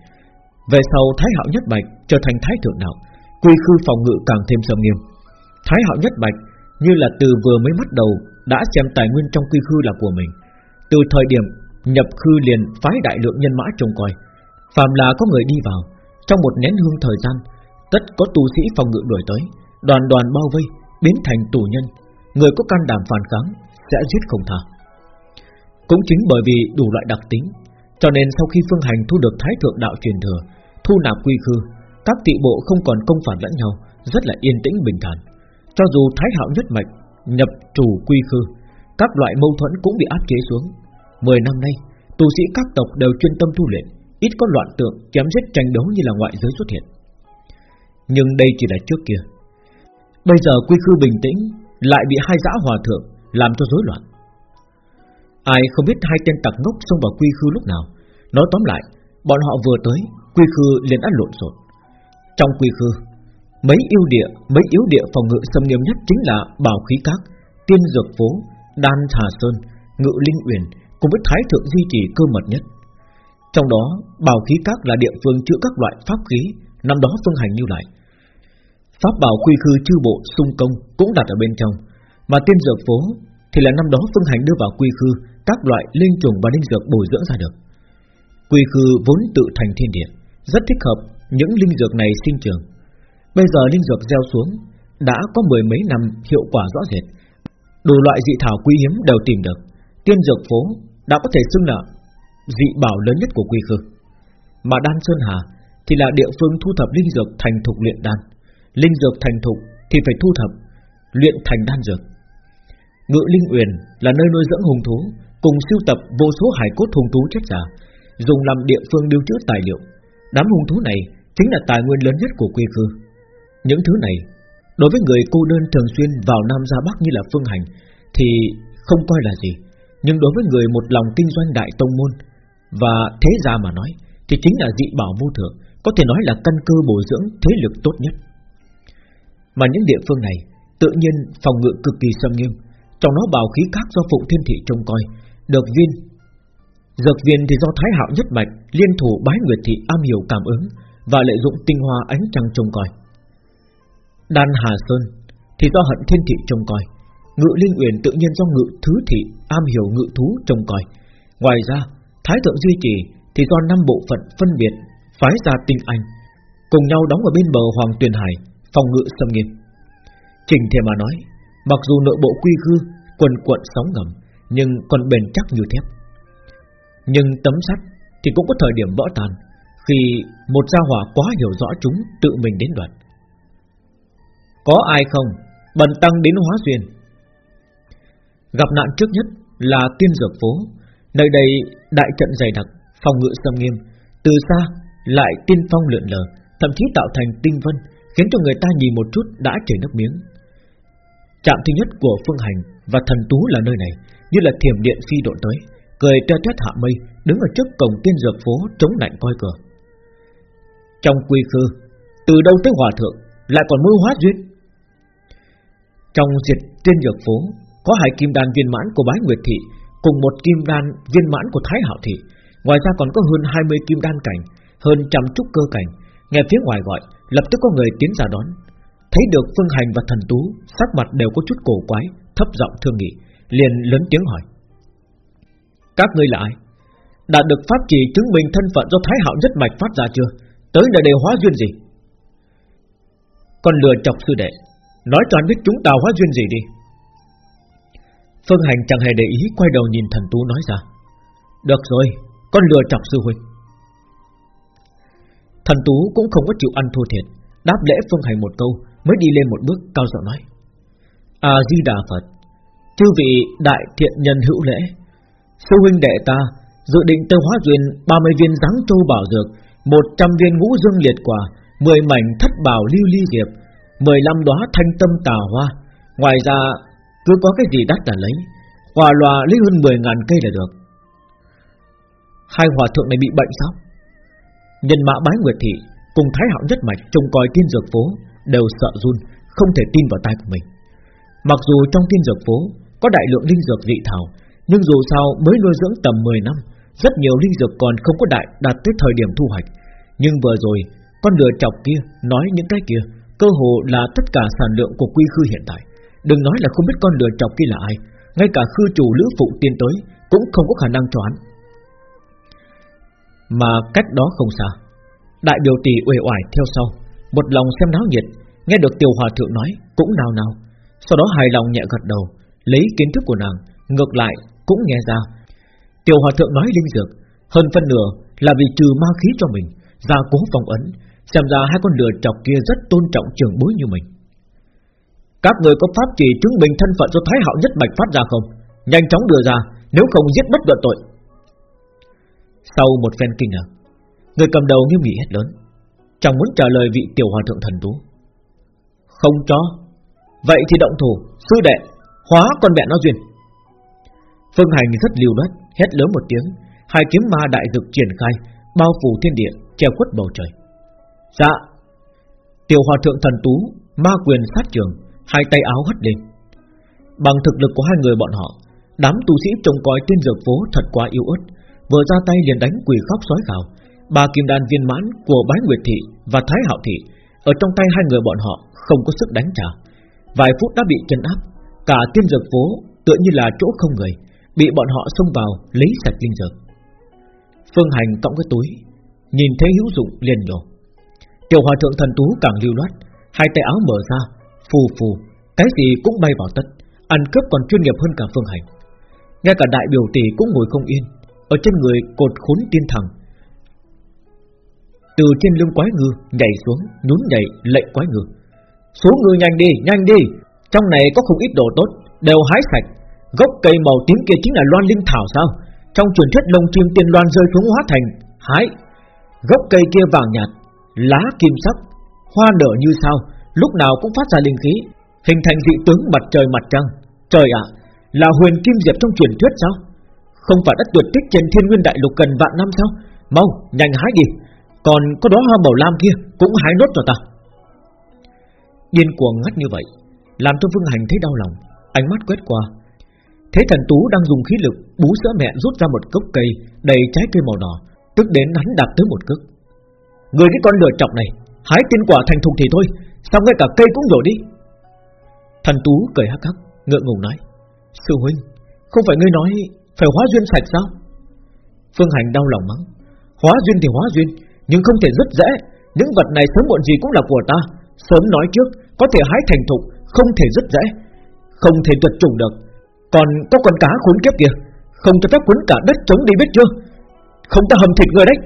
Về sau, Thái Hạo Nhất Bạch Trở thành Thái Thượng Đạo, Quy khư phòng ngự càng thêm sầm nghiêm. Thái Hạo Nhất Bạch Như là từ vừa mới bắt đầu Đã xem tài nguyên trong quy khư là của mình. Từ thời điểm nhập khư liền phái đại lượng nhân mã trông coi, Phàm là có người đi vào, Trong một nén hương thời gian, Tất có tu sĩ phòng ngự đuổi tới, Đoàn đoàn bao vây, Biến thành tù nhân. Người có can đảm phản kháng Sẽ giết không tha. Cũng chính bởi vì đủ loại đặc tính, Cho nên sau khi phương hành thu được thái thượng đạo truyền thừa, Thu nạp quy khư, Các tị bộ không còn công phản lẫn nhau, Rất là yên tĩnh bình thản. Cho dù thái hạo nhất mạch Nhập chủ quy khư, Các loại mâu thuẫn cũng bị áp chế xuống. Mười năm nay, Tu sĩ các tộc đều chuyên tâm tu luyện, Ít có loạn tượng chém giết tranh đấu như là ngoại giới xuất hiện. Nhưng đây chỉ là trước kia. Bây giờ quy khư bình tĩnh, Lại bị hai dã hòa thượng Làm cho rối loạn. Ai không biết hai tên tặc ngốc xông vào quy khư lúc nào Nói tóm lại Bọn họ vừa tới Quy khư liền ăn lộn xộn Trong quy khư Mấy yêu địa, mấy yếu địa phòng ngự xâm nghiêm nhất chính là Bảo khí các, Tiên dược phố, Đan Hà Sơn, Ngự Linh Uyển cùng với Thái thượng duy trì cơ mật nhất. Trong đó, Bảo khí các là địa phương chữa các loại pháp khí, năm đó phương hành như lại. Pháp bảo quy khư chư bộ xung công cũng đặt ở bên trong, mà tiên dược phố thì là năm đó phương hành đưa vào quy khư các loại linh trùng và linh dược bồi dưỡng ra được. Quy khư vốn tự thành thiên địa, rất thích hợp những linh dược này sinh trưởng. Bây giờ linh dược gieo xuống đã có mười mấy năm hiệu quả rõ rệt, đủ loại dị thảo quý hiếm đều tìm được. Tiên dược phố đã có thể xưng là dị bảo lớn nhất của quy khư. Mà Đan Sơn Hà thì là địa phương thu thập linh dược thành thục luyện đan. Linh dược thành thục thì phải thu thập luyện thành đan dược. Ngự Linh Uyển là nơi nuôi dưỡng hùng thú, cùng siêu tập vô số hải cốt hung thú chết giả, dùng làm địa phương lưu trữ tài liệu. Đám hung thú này chính là tài nguyên lớn nhất của quê khư. Những thứ này, đối với người cô đơn thường xuyên vào Nam ra Bắc như là Phương Hành, thì không coi là gì. Nhưng đối với người một lòng kinh doanh đại tông môn và thế gia mà nói, thì chính là dị bảo vô thượng, có thể nói là căn cơ bồi dưỡng thế lực tốt nhất. Mà những địa phương này, tự nhiên phòng ngự cực kỳ sâm nghiêm, trong đó bào khí các do phụ thiên thị trông coi, được viên Dược viên thì do Thái Hạo nhất mạch liên thủ bái nguyệt thị am hiểu cảm ứng và lợi dụng tinh hoa ánh trăng trông coi. Đan Hà Sơn thì do hận thiên thị trông coi, ngự linh uyển tự nhiên do ngự thứ thị am hiểu ngự thú trông coi. Ngoài ra, Thái thượng duy trì thì do năm bộ phận phân biệt phái ra tinh anh cùng nhau đóng ở bên bờ Hoàng Tuyền Hải phòng ngự xâm nghiêm. Trình thể mà nói, mặc dù nội bộ quy hư, quần quận sóng ngầm, nhưng còn bền chắc như thép. Nhưng tấm sắt thì cũng có thời điểm vỡ tan khi một gia hỏa quá hiểu rõ chúng tự mình đến đoạn. Có ai không? Bần tăng đến hóa duyên. Gặp nạn trước nhất là tiên dược phố, nơi đây đại trận dày đặc, phòng ngự xâm nghiêm, từ xa lại tiên phong lượn lờ, thậm chí tạo thành tinh vân, khiến cho người ta nhìn một chút đã chảy nước miếng. Trạm thứ nhất của Phương Hành và Thần Tú là nơi này như là thiểm điện phi độn tới, Cười teo tét hạ mây, Đứng ở trước cổng tiên dược phố chống lạnh coi cửa Trong quy khư, Từ đâu tới hòa thượng, Lại còn mưu hóa duyên? Trong diệt tiên dược phố, Có hai kim đan viên mãn của bái Nguyệt Thị, Cùng một kim đan viên mãn của Thái Hạo Thị. Ngoài ra còn có hơn 20 kim đan cảnh, Hơn trăm trúc cơ cảnh. Nghe phía ngoài gọi, Lập tức có người tiến ra đón. Thấy được Phương Hành và Thần Tú, Sắc mặt đều có chút cổ quái, Thấp giọng thương nghị. Liền lớn tiếng hỏi. Các ngươi là ai? Đã được pháp trì chứng minh thân phận do Thái Hạo nhất mạch phát ra chưa? Tới nơi đều hóa duyên gì? Con lừa chọc sư đệ, Nói cho anh biết chúng ta hóa duyên gì đi. Phương Hành chẳng hề để ý, Quay đầu nhìn thần tú nói ra. Được rồi, Con lừa chọc sư huynh. Thần tú cũng không có chịu ăn thua thiệt, Đáp lễ Phương Hành một câu, Mới đi lên một bước, cao giọng nói. A Di Đà Phật Chư vị đại thiện nhân hữu lễ, Sư huynh đệ ta Dự định tơ hóa duyên 30 viên giáng châu bảo dược 100 viên ngũ dương liệt quả 10 mảnh thất bảo lưu ly diệp 15 đóa thanh tâm tà hoa. Ngoài ra, cứ có cái gì đắt là lấy, Hòa loa lấy hơn 10 ngàn cây là được. Hai hòa thượng này bị bệnh sao? Nhân mã bái nguyệt thị Cùng thái hạo nhất mạch trông coi tiên dược phố Đều sợ run, Không thể tin vào tai của mình. Mặc dù trong tiên dược phố có đại lượng linh dược dị thảo, Nhưng dù sao mới nuôi dưỡng tầm 10 năm, Rất nhiều linh dược còn không có đại Đạt tới thời điểm thu hoạch. Nhưng vừa rồi, con lừa chọc kia nói những cái kia, Cơ hồ là tất cả sản lượng của quy khư hiện tại. Đừng nói là không biết con lừa chọc kia là ai, Ngay cả khư chủ lữ phụ tiên tới Cũng không có khả năng cho hắn. Mà cách đó không xa, Đại biểu tỷ uể oải theo sau, Một lòng xem náo nhiệt, Nghe được tiểu hòa thượng nói, cũng nào nào. Sau đó hài lòng nhẹ gật đầu Lấy kiến thức của nàng, Ngược lại cũng nghe ra. Tiểu hòa thượng nói linh dược, Hơn phân nửa là vì trừ ma khí cho mình, Gia cố phòng ấn, Xem ra hai con lừa chọc kia rất tôn trọng trường bối như mình. Các người có pháp chỉ chứng minh thân phận do Thái Hạo nhất bạch phát ra không? Nhanh chóng đưa ra, Nếu không giết bất luận tội. Sau một phen kinh ngạc, Người cầm đầu nghiêm nghị hết lớn, Chẳng muốn trả lời vị tiểu hòa thượng thần tú. Không cho. Vậy thì động thủ, Sư đệ. Hóa con mẹ nó duyên. Phương Hành rất liều loát, Hét lớn một tiếng, Hai kiếm ma đại dực triển khai, Bao phủ thiên địa treo quất bầu trời. Dạ Tiểu hòa thượng thần tú, Ma quyền sát trường, Hai tay áo hất lên. Bằng thực lực của hai người bọn họ, Đám tu sĩ trông coi tiên dược phố thật quá yếu ớt, Vừa ra tay liền đánh quỷ khóc sói gào. Ba kim đan viên mãn của bái nguyệt thị Và thái hạo thị, Ở trong tay hai người bọn họ không có sức đánh trả. Vài phút đã bị chân áp Cả tiên dược phố tựa như là chỗ không người, Bị bọn họ xông vào lấy sạch linh dược. Phương Hành cõng cái túi, Nhìn thấy hữu dụng liền nhổ. Tiểu hòa thượng thần tú càng lưu loát, Hai tay áo mở ra, Phù phù, Cái gì cũng bay vào tất, Ăn cướp còn chuyên nghiệp hơn cả phương hành. Ngay cả đại biểu tỷ cũng ngồi không yên, Ở trên người cột khốn tiên thẳng Từ trên lưng quái ngư Nhảy xuống, nhún nhảy lệnh quái ngư. Xuống ngư nhanh đi nhanh đi! Trong này có không ít đồ tốt, Đều hái sạch. Gốc cây màu tím kia chính là loan linh thảo sao? Trong truyền thuyết lông chim tiên loan rơi xuống hóa thành, Hái. Gốc cây kia vàng nhạt, Lá kim sắc, Hoa nở như sao, Lúc nào cũng phát ra linh khí, Hình thành dị tướng mặt trời mặt trăng. Trời ạ, Là huyền kim diệp trong truyền thuyết sao? Không phải đất tuyệt tích trên thiên nguyên đại lục gần vạn năm sao? Mau, nhanh hái đi. Còn có đó hoa màu lam kia Cũng hái nốt cho ta. Điên cuồng ngắt như vậy. Làm cho Vương Hành thấy đau lòng. Ánh mắt quét qua. Thế thần tú đang dùng khí lực Bú sữa mẹ rút ra một gốc cây Đầy trái cây màu đỏ, Tức đến hắn đạp tới một cước. Người cái con lừa chọc này, Hái tiên quả thành thục thì thôi, Sao ngay cả cây cũng rồi đi? Thần Tú cười hắc hắc, Ngượng ngùng nói, Sư huynh, Không phải ngươi nói Phải hóa duyên sạch sao? Phương Hành đau lòng mắng, Hóa duyên thì hóa duyên, Nhưng không thể rất dễ. Những vật này sớm muộn gì cũng là của ta. Sớm nói trước, Có thể hái thành thục không thể rất dễ, Không thể tuyệt chủng được. Còn có con cá khốn kiếp kìa, Không cho phép quấn cả đất trống đi biết chưa? Không ta hầm thịt người đấy.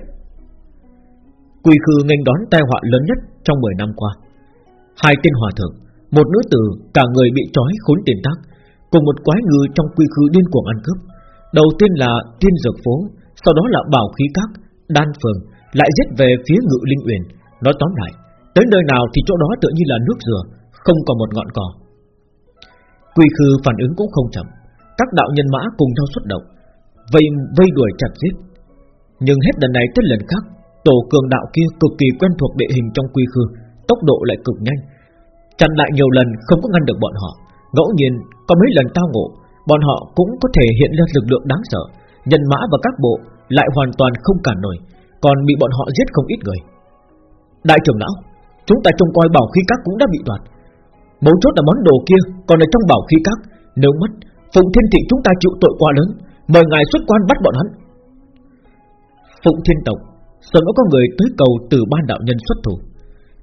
Quy khư nghênh đón tai họa lớn nhất trong 10 năm qua. Hai tên hòa thượng, Một nữ tử cả người bị trói khốn tiền tác, Cùng một quái ngư trong quy khư điên cuồng ăn cướp. Đầu tiên là tiên dược phố, Sau đó là bảo khí các, Đan phường, Lại giết về phía ngự linh uyển. Nói tóm lại, Tới nơi nào thì chỗ đó tự như là nước dừa. Không còn một ngọn cỏ. Quy khư phản ứng cũng không chậm. Các đạo nhân mã cùng nhau xuất động Vây, vây đuổi chặt giết. Nhưng hết lần này tới lần khác Tổ cường đạo kia cực kỳ quen thuộc địa hình trong quy khư Tốc độ lại cực nhanh. Chặn lại nhiều lần không có ngăn được bọn họ. Ngẫu nhiên có mấy lần tao ngộ Bọn họ cũng có thể hiện lên lực lượng đáng sợ. Nhân mã và các bộ Lại hoàn toàn không cản nổi Còn bị bọn họ giết không ít người. Đại trưởng lão Chúng ta trông coi bảo khí các cũng đã bị đoạt. Mấu chốt là món đồ kia Còn ở trong bảo khí các. Nếu mất, Phụng Thiên Thị chúng ta chịu tội quá lớn, Mời ngài xuất quan bắt bọn hắn. Phụng Thiên Tộc, Sợ nó có người tới cầu từ ban đạo nhân xuất thủ.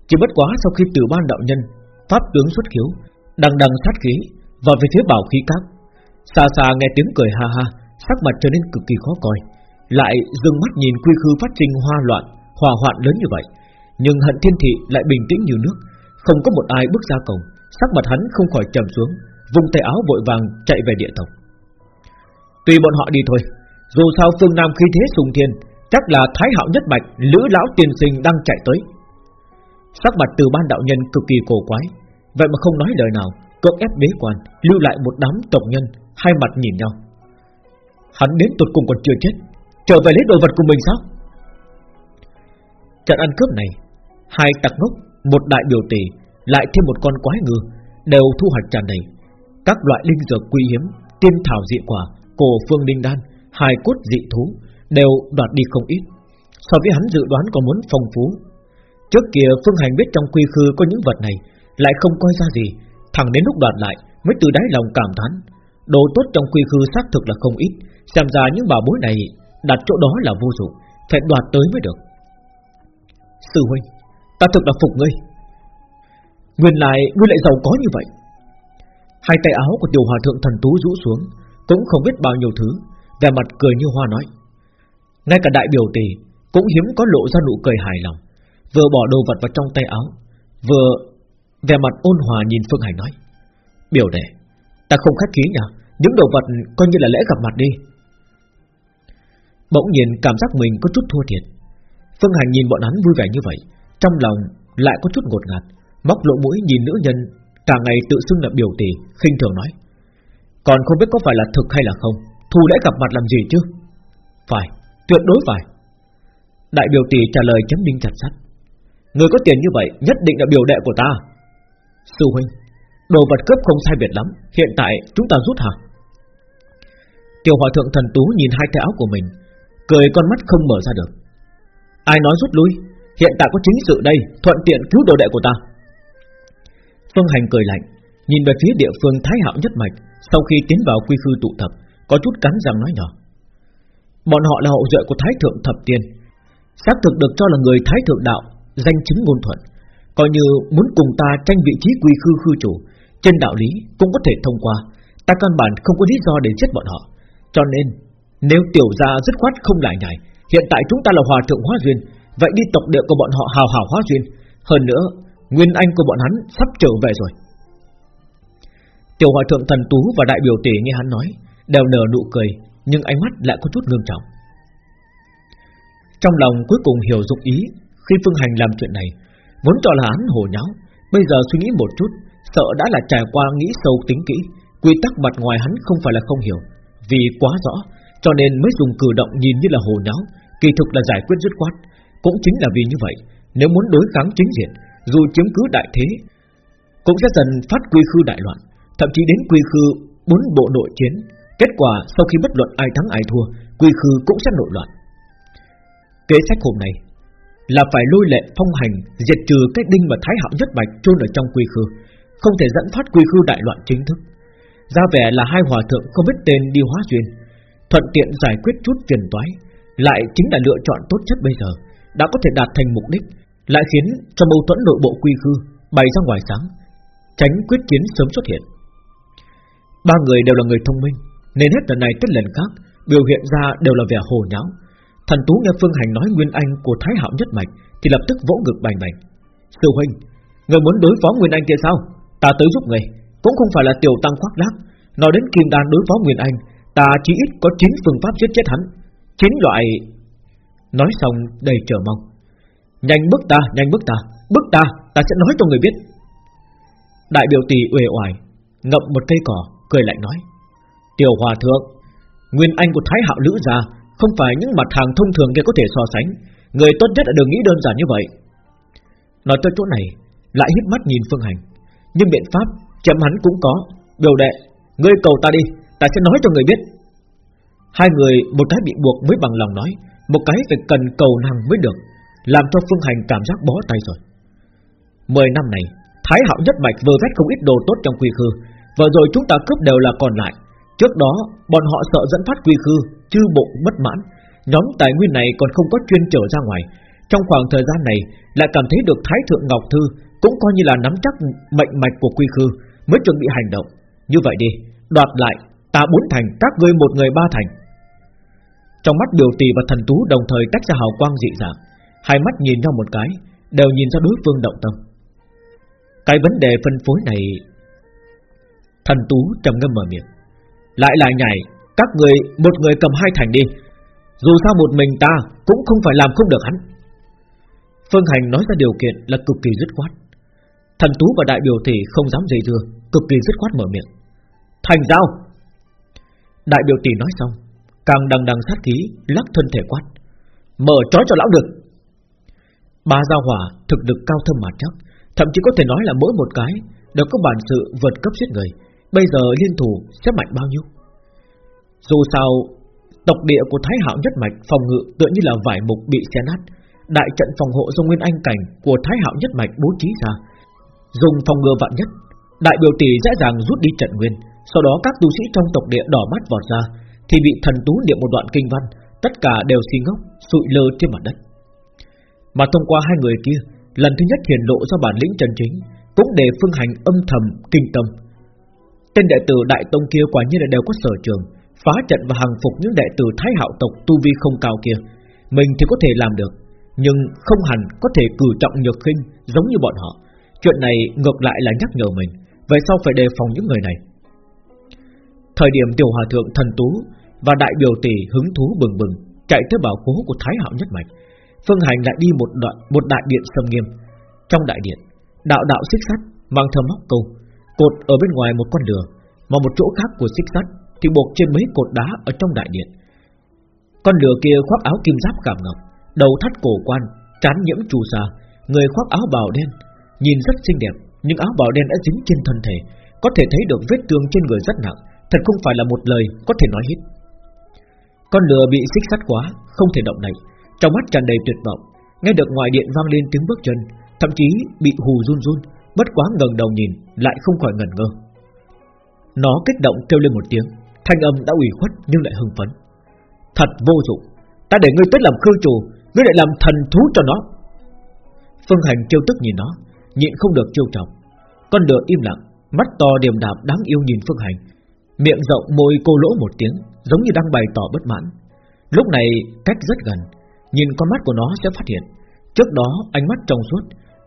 Chỉ bất quá sau khi từ ban đạo nhân, Pháp tướng xuất khiếu Đằng đằng sát khí, Và về phía bảo khí các. Xa xa nghe tiếng cười ha ha, Sắc mặt trở nên cực kỳ khó coi. Lại dừng mắt nhìn quy khư phát trình hoa loạn, Hòa hoạn lớn như vậy. Nhưng hận thiên thị lại bình tĩnh như nước, Không có một ai bước ra cổng Sắc mặt hắn không khỏi trầm xuống Vùng tay áo vội vàng chạy về địa tộc. Tùy bọn họ đi thôi, Dù sao phương Nam khi thế sùng thiên, Chắc là Thái Hạo Nhất Bạch Lữ Lão Tiền Sinh đang chạy tới. Sắc mặt từ ban đạo nhân cực kỳ cổ quái, Vậy mà không nói lời nào, Cưỡng ép bế quan, Lưu lại một đám tộc nhân, Hai mặt nhìn nhau. Hắn đến tuột cùng còn chưa chết, Trở về lấy đồ vật của mình sao? Trận ăn cướp này, Hai tặc ngốc, Một đại biểu tỷ lại thêm một con quái ngư, Đều thu hoạch tràn đầy. Các loại linh dược quý hiếm, Tiên thảo dị quả, Cổ phương đinh đan, Hài cốt dị thú Đều đoạt đi không ít. So với hắn dự đoán còn muốn phong phú. Trước kia Phương Hành biết trong quy khư có những vật này, Lại không coi ra gì. Thẳng đến lúc đoạt lại, Mới từ đáy lòng cảm thán. Đồ tốt trong quy khư xác thực là không ít. Xem ra những bảo bối này Đặt chỗ đó là vô dụng, Phải đoạt tới mới được. Sư huynh, Ta thực là phục ngươi. Nguyên lại ngươi lại giàu có như vậy. Hai tay áo của tiểu hòa thượng thần tú rũ xuống, Cũng không biết bao nhiêu thứ, Vẻ mặt cười như hoa nói. Ngay cả đại biểu tỷ Cũng hiếm có lộ ra nụ cười hài lòng, Vừa bỏ đồ vật vào trong tay áo, Vừa vẻ mặt ôn hòa nhìn Phương Hành nói. Biểu đệ, Ta không khách khí nhỉ, Những đồ vật coi như là lễ gặp mặt đi. Bỗng nhiên cảm giác mình có chút thua thiệt. Phương Hành nhìn bọn hắn vui vẻ như vậy, Trong lòng lại có chút ngột ngạt. Móc lỗ mũi nhìn nữ nhân Cả ngày tự xưng là biểu tỷ khinh thường nói. Còn không biết có phải là thực hay là không Thù lễ gặp mặt làm gì chứ? Phải, tuyệt đối phải. Đại biểu tỷ trả lời chấm đinh chặt sắt. Người có tiền như vậy nhất định là biểu đệ của ta. Sư huynh Đồ vật cướp không sai biệt lắm Hiện tại chúng ta rút hả? Tiểu hòa thượng thần tú nhìn hai tay áo của mình Cười con mắt không mở ra được. Ai nói rút lui? Hiện tại có chính sự đây Thuận tiện cứu đồ đệ của ta. Phương Hành cười lạnh, Nhìn về phía địa phương Thái Hạo nhất mạch, Sau khi tiến vào quy khư tụ tập, Có chút cắn răng nói nhỏ. Bọn họ là hậu duệ của Thái Thượng Thập Tiên, Xác thực được cho là người Thái Thượng Đạo, Danh chính ngôn thuận, Coi như muốn cùng ta tranh vị trí quy khư khư chủ, Trên đạo lý cũng có thể thông qua, Ta căn bản không có lý do để giết bọn họ. Cho nên, Nếu tiểu gia dứt khoát không lại nhảy, Hiện tại chúng ta là hòa thượng hóa duyên, Vậy đi tộc địa của bọn họ hào hào hóa duyên, Hơn nữa Nguyên anh của bọn hắn sắp trở về rồi. Tiểu hòa thượng thần tú và đại biểu tỷ nghe hắn nói, Đều nở nụ cười, Nhưng ánh mắt lại có chút ngương trọng. Trong lòng cuối cùng hiểu dụng ý, Khi Phương Hành làm chuyện này, Vốn cho là hắn hồ nháo, Bây giờ suy nghĩ một chút, Sợ đã là trải qua nghĩ sâu tính kỹ, Quy tắc mặt ngoài hắn không phải là không hiểu. Vì quá rõ, Cho nên mới dùng cử động nhìn như là hồ nháo, Kỳ thực là giải quyết dứt khoát. Cũng chính là vì như vậy, Nếu muốn đối kháng chính diện dù chiếm cứ đại thế, Cũng sẽ dần phát quy khư đại loạn, Thậm chí đến quy khư bốn bộ nội chiến. Kết quả, sau khi bất luận ai thắng ai thua, Quy khư cũng sẽ nội loạn. Kế sách hôm nay Là phải lôi lệ phong hành, Diệt trừ cái đinh mà thái hạo nhất bạch chôn ở trong quy khư, Không thể dẫn phát quy khư đại loạn chính thức. Ra vẻ là hai hòa thượng không biết tên đi hóa duyên, Thuận tiện giải quyết chút phiền toái, Lại chính là lựa chọn tốt nhất bây giờ, Đã có thể đạt thành mục đích. Lại khiến cho mâu thuẫn nội bộ quy khư Bày ra ngoài sáng Tránh quyết chiến sớm xuất hiện. Ba người đều là người thông minh Nên hết lần này tới lần khác Biểu hiện ra đều là vẻ hồ nháo. Thần Tú nghe Phương Hành nói Nguyên Anh của Thái Hạo nhất mạch Thì lập tức vỗ ngực bành bành. Sư huynh, người muốn đối phó Nguyên Anh kia sao? Ta tới giúp người Cũng không phải là tiểu tăng khoác lác. Nói đến kim đan đối phó Nguyên Anh Ta chỉ ít có 9 phương pháp giết chết hắn. Chín loại. Nói xong đầy chờ mong. Nhanh bước ta, nhanh bước ta Bước ta, ta sẽ nói cho người biết. Đại biểu tỷ uể oải Ngậm một cây cỏ Cười lại nói Tiểu hòa thượng Nguyên anh của Thái Hạo Lữ gia Không phải những mặt hàng thông thường kia có thể so sánh. Người tốt nhất là đừng nghĩ đơn giản như vậy. Nói tới chỗ này Lại hít mắt nhìn Phương Hành. Nhưng biện pháp chậm hắn cũng có. Biểu đệ Ngươi cầu ta đi Ta sẽ nói cho người biết. Hai người một cái bị buộc mới bằng lòng nói Một cái phải cần cầu nàng mới được. Làm cho Phương Hành cảm giác bó tay rồi. Mười năm này, Thái hạo nhất mạch vừa vét không ít đồ tốt trong quy khư và rồi chúng ta cướp đều là còn lại. Trước đó, bọn họ sợ dẫn phát quy khư, Chư bộ bất mãn. Nhóm tài nguyên này còn không có chuyên trở ra ngoài. Trong khoảng thời gian này, Lại cảm thấy được Thái Thượng Ngọc Thư Cũng coi như là nắm chắc mệnh mạch của quy khư, Mới chuẩn bị hành động. Như vậy đi, Đoạt lại, Ta bốn thành, Các ngươi một người ba thành. Trong mắt biểu tỷ và thần tú đồng thời tách ra hào quang dị dạng. Hai mắt nhìn nhau một cái, Đều nhìn ra đối phương động tâm. Cái vấn đề phân phối này, Thần tú trầm ngâm mở miệng. Lại lại nhảy, Các người, một người cầm hai thành đi. Dù sao một mình ta Cũng không phải làm không được hắn. Phương Hành nói ra điều kiện là cực kỳ dứt khoát. Thần tú và đại biểu tỷ không dám dây dưa, Cực kỳ dứt khoát mở miệng. Thành giao! Đại biểu tỷ nói xong, Càng đằng đằng sát khí, Lắc thân thể quát. Mở trói cho lão được! Ba giao hỏa thực lực cao thâm mà chắc, Thậm chí có thể nói là mỗi một cái Đều có bản sự vượt cấp giết người. Bây giờ liên thủ sẽ mạnh bao nhiêu? Dù sao, Tộc địa của Thái Hạo nhất mạch phòng ngự tựa như là vải mục bị xé nát. Đại trận phòng hộ do Nguyên Anh cảnh của Thái Hạo nhất mạch bố trí ra. Dùng phòng ngừa vạn nhất, Đại biểu tỷ dễ dàng rút đi trận nguyên. Sau đó các tu sĩ trong tộc địa đỏ mắt vọt ra, Thì bị thần tú niệm một đoạn kinh văn, Tất cả đều si ngốc, Sụi lơ trên mặt đất. Mà thông qua hai người kia, Lần thứ nhất hiển lộ ra bản lĩnh chân chính, Cũng để phương hành âm thầm, kinh tâm. Tên đệ tử Đại Tông kia quả nhiên là đều có sở trường, Phá trận và hàng phục những đệ tử Thái Hạo tộc tu vi không cao kia. Mình thì có thể làm được, Nhưng không hẳn có thể cử trọng nhược khinh Giống như bọn họ. Chuyện này ngược lại là nhắc nhở mình Vậy sao phải đề phòng những người này. Thời điểm tiểu hòa thượng thần tú Và đại biểu tỷ hứng thú bừng bừng, Chạy tới bảo cố của Thái Hạo nhất mạch. Phương Hành lại đi một đoạn một đại điện sầm nghiêm. Trong đại điện Đạo đạo xích sắt mang thơm móc câu Cột ở bên ngoài một con đường Mà một chỗ khác của xích sắt Thì buộc trên mấy cột đá ở trong đại điện. Con lửa kia khoác áo kim giáp cảm ngọc Đầu thắt cổ quan Trán nhiễm trù sa, Người khoác áo bào đen Nhìn rất xinh đẹp Nhưng áo bào đen đã dính trên thân thể Có thể thấy được vết thương trên người rất nặng Thật không phải là một lời có thể nói hết. Con lừa bị xích sắt quá Không thể động đậy trong mắt tràn đầy tuyệt vọng, Nghe được ngoài điện vang lên tiếng bước chân, Thậm chí bị hù run run, Bất quá ngẩng đầu nhìn, Lại không khỏi ngẩn ngơ. Nó kích động kêu lên một tiếng, Thanh âm đã ủy khuất nhưng lại hưng phấn. Thật vô dụng, Ta để ngươi tới làm khư chủ Ngươi lại làm thần thú cho nó. Phương Hành trêu tức nhìn nó, Nhịn không được trêu chọc. Con đờ im lặng, Mắt to điềm đạm đáng yêu nhìn Phương Hành. Miệng rộng môi cô lỗ một tiếng, Giống như đang bày tỏ bất mãn. Lúc này, cách rất gần Nhìn con mắt của nó sẽ phát hiện. Trước đó, ánh mắt trong suốt,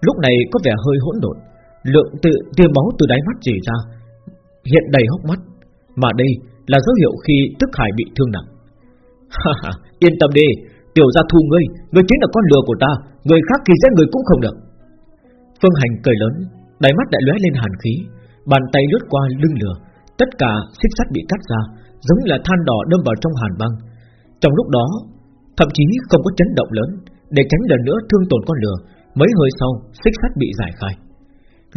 Lúc này có vẻ hơi hỗn độn. Lượng tự tia máu từ đáy mắt chỉ ra, Hiện đầy hốc mắt. Mà đây là dấu hiệu khi tức hải bị thương nặng. Yên tâm đi, Tiểu gia thu ngươi Ngươi chính là con lừa của ta, Người khác khi giết người cũng không được. Phương Hành cười lớn, Đáy mắt đại lóe lên hàn khí, Bàn tay lướt qua lưng lừa, Tất cả xích sắt bị cắt ra, Giống như là than đỏ đâm vào trong hàn băng. Trong lúc đó Thậm chí không có chấn động lớn, Để tránh lần nữa thương tổn con lừa, Mấy hơi sau, xích sắt bị giải khai.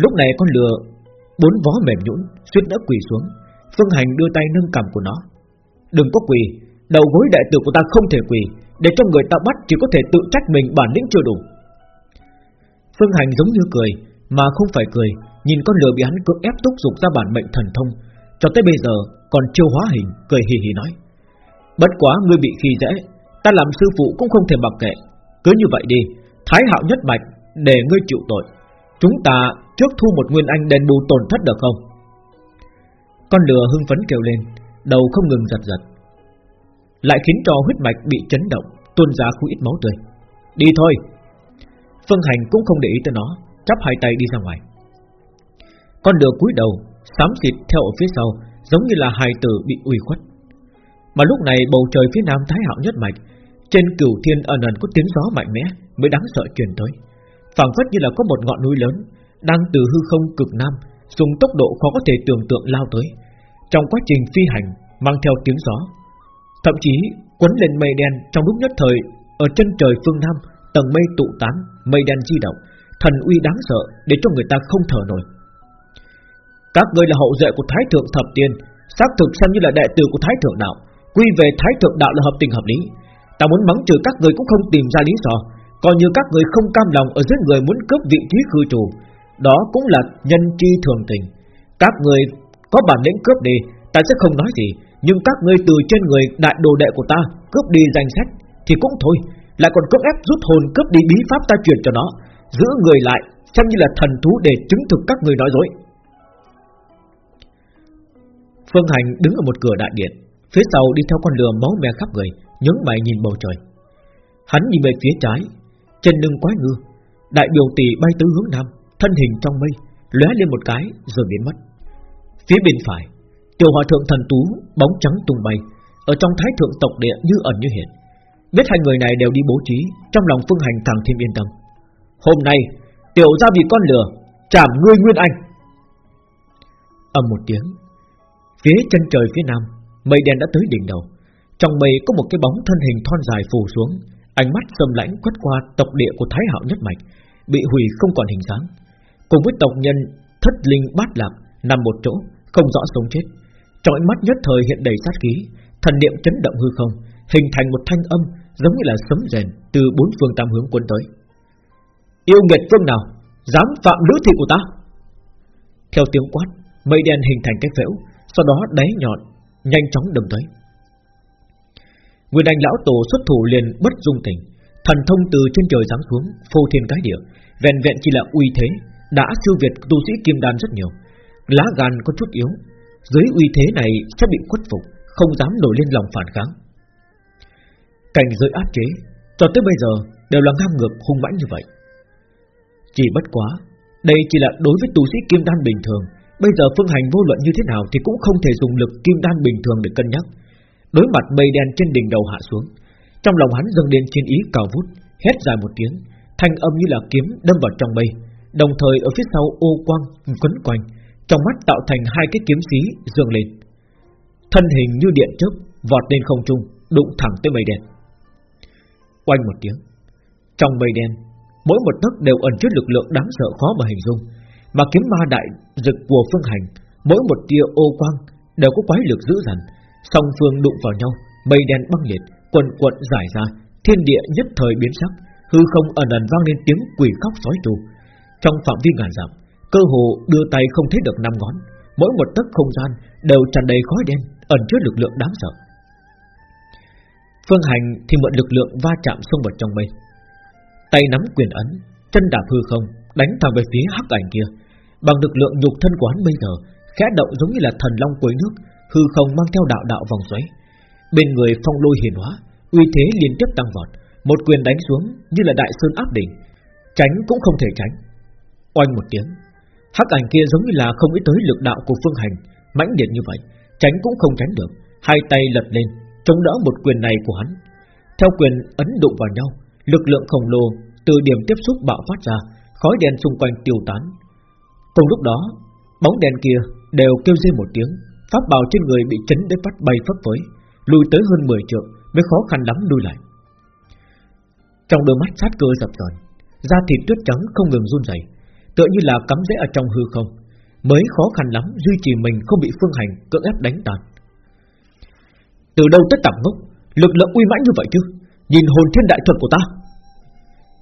Lúc này con lừa, Bốn vó mềm nhũn, suýt nữa quỳ xuống. Phương Hành đưa tay nâng cầm của nó. Đừng có quỳ, Đầu gối đại tử của ta không thể quỳ, Để cho người ta bắt chỉ có thể tự trách mình bản lĩnh chưa đủ. Phương Hành giống như cười, Mà không phải cười, Nhìn con lừa bị hắn cưỡng ép túc dục ra bản mệnh thần thông. Cho tới bây giờ, còn chưa hóa hình, Cười hì hì nói. Bất quá ngươi bị khi dễ Ta làm sư phụ cũng không thể mặc kệ. Cứ như vậy đi, Thái hạo nhất mạch để ngươi chịu tội. Chúng ta trước thu một nguyên anh đền bù tổn thất được không? Con lừa hưng phấn kêu lên, Đầu không ngừng giật giật. Lại khiến cho huyết mạch bị chấn động, Tuôn ra khu ít máu tươi. Đi thôi. Phương Hành cũng không để ý tới nó, Chắp hai tay đi ra ngoài. Con lừa cúi đầu, Xám xịt theo ở phía sau, Giống như là hài tử bị ủy khuất. Mà lúc này bầu trời phía nam thái hạo nhất mạch Trên cửu thiên ẩn ẩn có tiếng gió mạnh mẽ Mới đáng sợ truyền tới phảng phất như là có một ngọn núi lớn đang từ hư không cực nam dùng tốc độ khó có thể tưởng tượng lao tới. Trong quá trình phi hành mang theo tiếng gió, thậm chí quấn lên mây đen trong lúc nhất thời ở chân trời phương Nam tầng mây tụ tán, mây đen di động, thần uy đáng sợ để cho người ta không thở nổi. Các ngươi là hậu duệ của Thái thượng thập tiên, xác thực xem như là đệ tử của Thái thượng đạo, quy về Thái thượng đạo là hợp tình hợp lý. Ta muốn mắng trừ các người cũng không tìm ra lý do, coi như các người không cam lòng ở dưới người muốn cướp vị trí khư chủ, đó cũng là nhân chi thường tình. Các người có bản lĩnh cướp đi, ta sẽ không nói gì, nhưng các người từ trên người đại đồ đệ của ta cướp đi danh sách thì cũng thôi, lại còn cưỡng ép rút hồn cướp đi bí pháp ta truyền cho nó, giữ người lại xem như là thần thú để chứng thực các người nói dối. Phương Hành đứng ở một cửa đại điện, phía sau đi theo con lừa máu me khắp người, Nhấn mày nhìn bầu trời. Hắn nhìn về phía trái, trên lưng quái ngư, đại biểu tỷ bay tứ hướng nam, thân hình trong mây, lóe lên một cái rồi biến mất. Phía bên phải, tiểu hòa thượng thần tú bóng trắng tung bay, ở trong thái thượng tộc địa như ẩn như hiện. Biết hai người này đều đi bố trí, trong lòng Phương Hành càng thêm yên tâm. Hôm nay, tiểu ra vì con lừa, Chảm ngươi nguyên anh. âm một tiếng, phía chân trời phía nam, mây đen đã tới đỉnh đầu. Trong mây có một cái bóng thân hình thon dài phủ xuống, ánh mắt sầm lãnh quét qua tộc địa của Thái Hạo nhất mạch, bị hủy không còn hình dáng. Cùng với tộc nhân thất linh bát lạc nằm một chỗ, không rõ sống chết. Trong ánh mắt nhất thời hiện đầy sát khí, thần niệm chấn động hư không, hình thành một thanh âm giống như là sấm rèn từ bốn phương tam hướng cuốn tới. Yêu nghiệt phương nào Dám phạm nữ thị của ta Theo tiếng quát Mây đen hình thành cái phễu Sau đó đáy nhọn Nhanh chóng đâm tới. Nguyên Anh lão tổ xuất thủ liền bất dung tình, Thần thông từ trên trời giáng xuống, Phô thiên cái địa, Vẹn vẹn chỉ là uy thế, Đã siêu việt tu sĩ kim đan rất nhiều. Lá gan có chút yếu, Dưới uy thế này sẽ bị khuất phục, Không dám nổi lên lòng phản kháng. Cảnh giới áp chế, Cho tới bây giờ đều là ngang ngược hung mãnh như vậy. Chỉ bất quá, Đây chỉ là đối với tu sĩ kim đan bình thường Bây giờ phương hành vô luận như thế nào Thì cũng không thể dùng lực kim đan bình thường để cân nhắc. Đối mặt mây đen trên đỉnh đầu hạ xuống, Trong lòng hắn dâng lên chiến ý cao vút, Hét dài một tiếng, Thanh âm như là kiếm đâm vào trong mây, Đồng thời ở phía sau ô quang quấn quanh, Trong mắt tạo thành hai cái kiếm xí dường lên. Thân hình như điện chớp Vọt lên không trung, Đụng thẳng tới mây đen. Quanh một tiếng, Trong mây đen, Mỗi một tấc đều ẩn chứa lực lượng đáng sợ khó mà hình dung. Mà kiếm ma đại dực của phương hành Mỗi một tia ô quang Đều có quái lực dữ dằn. Song phương đụng vào nhau Mây đen băng liệt Quần quận giải ra Thiên địa nhất thời biến sắc Hư không ẩn ẩn vang lên tiếng quỷ khóc sói trù Trong phạm vi ngàn dặm Cơ hồ đưa tay không thấy được năm ngón Mỗi một tấc không gian đều tràn đầy khói đen Ẩn chứa lực lượng đáng sợ. Phương hành thì mượn lực lượng va chạm xông vào trong mây. Tay nắm quyền ấn, chân đạp hư không, đánh thẳng về phía hắc ảnh kia. Bằng lực lượng nhục thân của hắn bây giờ, khẽ động giống như là thần long quấy nước, hư không mang theo đạo đạo vòng xoáy. Bên người phong lôi hiền hóa, uy thế liên tiếp tăng vọt, một quyền đánh xuống như là đại sơn áp đỉnh, tránh cũng không thể tránh. Oanh một tiếng, hắc ảnh kia giống như là không nghĩ tới lực đạo của phương hành, mãnh liệt như vậy, tránh cũng không tránh được, hai tay lật lên, chống đỡ một quyền này của hắn. Theo quyền ấn đụng vào nhau, Lực lượng khổng lồ từ điểm tiếp xúc bạo phát ra, khói đen xung quanh tiêu tán. Cùng lúc đó, bóng đèn kia đều kêu rên một tiếng, pháp bào trên người bị chấn đến phát bay phấp phới, lùi tới hơn 10 trượng mới khó khăn lắm lùi lại. Trong đôi mắt sát cơ dập dờn, da thịt tuyết trắng không ngừng run rẩy, tựa như là cắm rễ ở trong hư không, mới khó khăn lắm duy trì mình không bị phương hành cưỡng ép đánh tàn. Từ đâu tới tạm ngốc, lực lượng uy mãnh như vậy chứ? Nhìn hồn thiên đại thuật của ta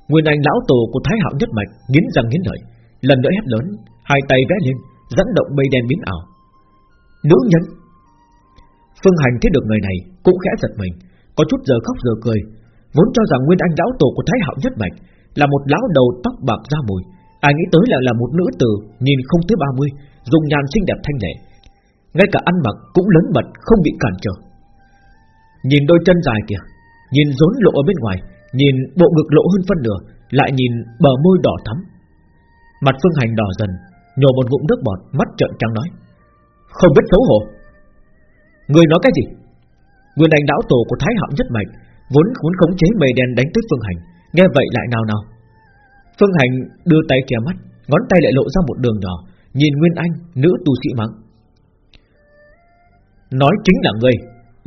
Nguyên anh lão tổ của Thái Hạo nhất mạch nghiến răng nghiến lợi, lần nữa hét lớn, hai tay vẽ lên, dẫn động mây đen biến ảo. Nữ nhân. Phương Hành thấy được người này cũng khẽ giật mình, có chút giờ khóc giờ cười, vốn cho rằng Nguyên anh lão tổ của Thái Hạo nhất mạch là một lão đầu tóc bạc da mùi, ai nghĩ tới lại là một nữ tử nhìn không tới 30, dùng nhan xinh đẹp thanh lệ, ngay cả ăn mặc cũng lớn mật không bị cản trở. Nhìn đôi chân dài kìa, nhìn rốn lộ ở bên ngoài, Nhìn bộ ngực lộ hơn phân nửa Lại nhìn bờ môi đỏ thắm Mặt Phương Hành đỏ dần Nhổ một ngụm nước bọt, mắt trợn trắng nói. Không biết xấu hổ. Người nói cái gì? Nguyên anh đảo tổ của Thái Hạo nhất mạch, Vốn muốn khống chế mây đen đánh tới Phương Hành, Nghe vậy lại nào nào. Phương Hành đưa tay che mắt, Ngón tay lại lộ ra một đường nhỏ, Nhìn Nguyên Anh, Nữ tu sĩ mắng. Nói chính là ngươi,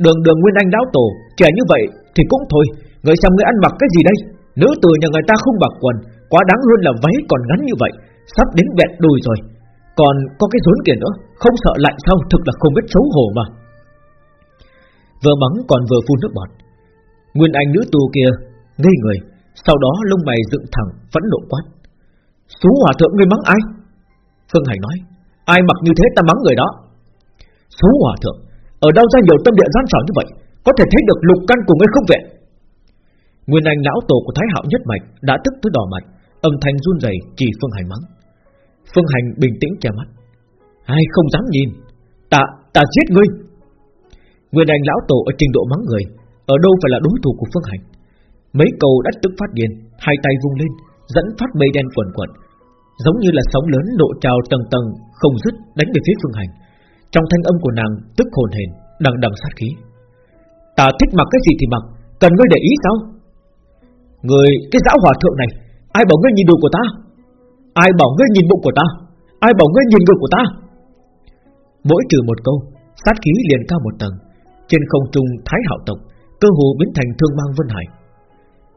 Đường đường Nguyên Anh lão tổ, Trẻ như vậy thì cũng thôi, Người xem ngươi ăn mặc cái gì đây? Nữ tử nhà người ta không mặc quần Quá đáng hơn là váy còn ngắn như vậy, Sắp đến bẹt đùi rồi. Còn có cái rốn kia nữa, Không sợ lạnh sao thực là không biết xấu hổ mà. Vừa mắng còn vừa phun nước bọt. Nguyên Anh nữ tù kia ngây người, Sau đó lông mày dựng thẳng, Phẫn nộ quát. Xú hòa thượng ngươi mắng ai? Phương Hành nói, Ai mặc như thế ta mắng người đó. Xú hòa thượng, Ở đâu ra nhiều tâm địa gian xảo như vậy, Có thể thấy được lục căn của ngươi không vẹn Nguyên Anh lão tổ của Thái Hạo nhất mạch Đã tức tới đỏ mặt. Âm thanh run rẩy chỉ Phương Hành mắng. Phương Hành bình tĩnh che mắt. Ai không dám nhìn? Ta, ta giết ngươi. Nguyên Anh lão tổ ở trình độ mắng người Ở đâu phải là đối thủ của Phương Hành? Mấy cầu đã tức phát điên Hai tay vung lên Dẫn phát mây đen quẩn quẩn Giống như là sóng lớn nộ trào tầng tầng Không dứt đánh về phía Phương Hành. Trong thanh âm của nàng tức hồn hển Đằng đằng sát khí. Ta thích mặc cái gì thì mặc Cần ngươi để ý sao? Người cái giáo hòa thượng này Ai bảo ngươi nhìn đồ của ta? Ai bảo ngươi nhìn bụng của ta? Ai bảo ngươi nhìn ngực của ta? Mỗi trừ một câu, Sát khí liền cao một tầng. Trên không trung thái hạo tộc, Cơ hồ biến thành thương mang vân hải.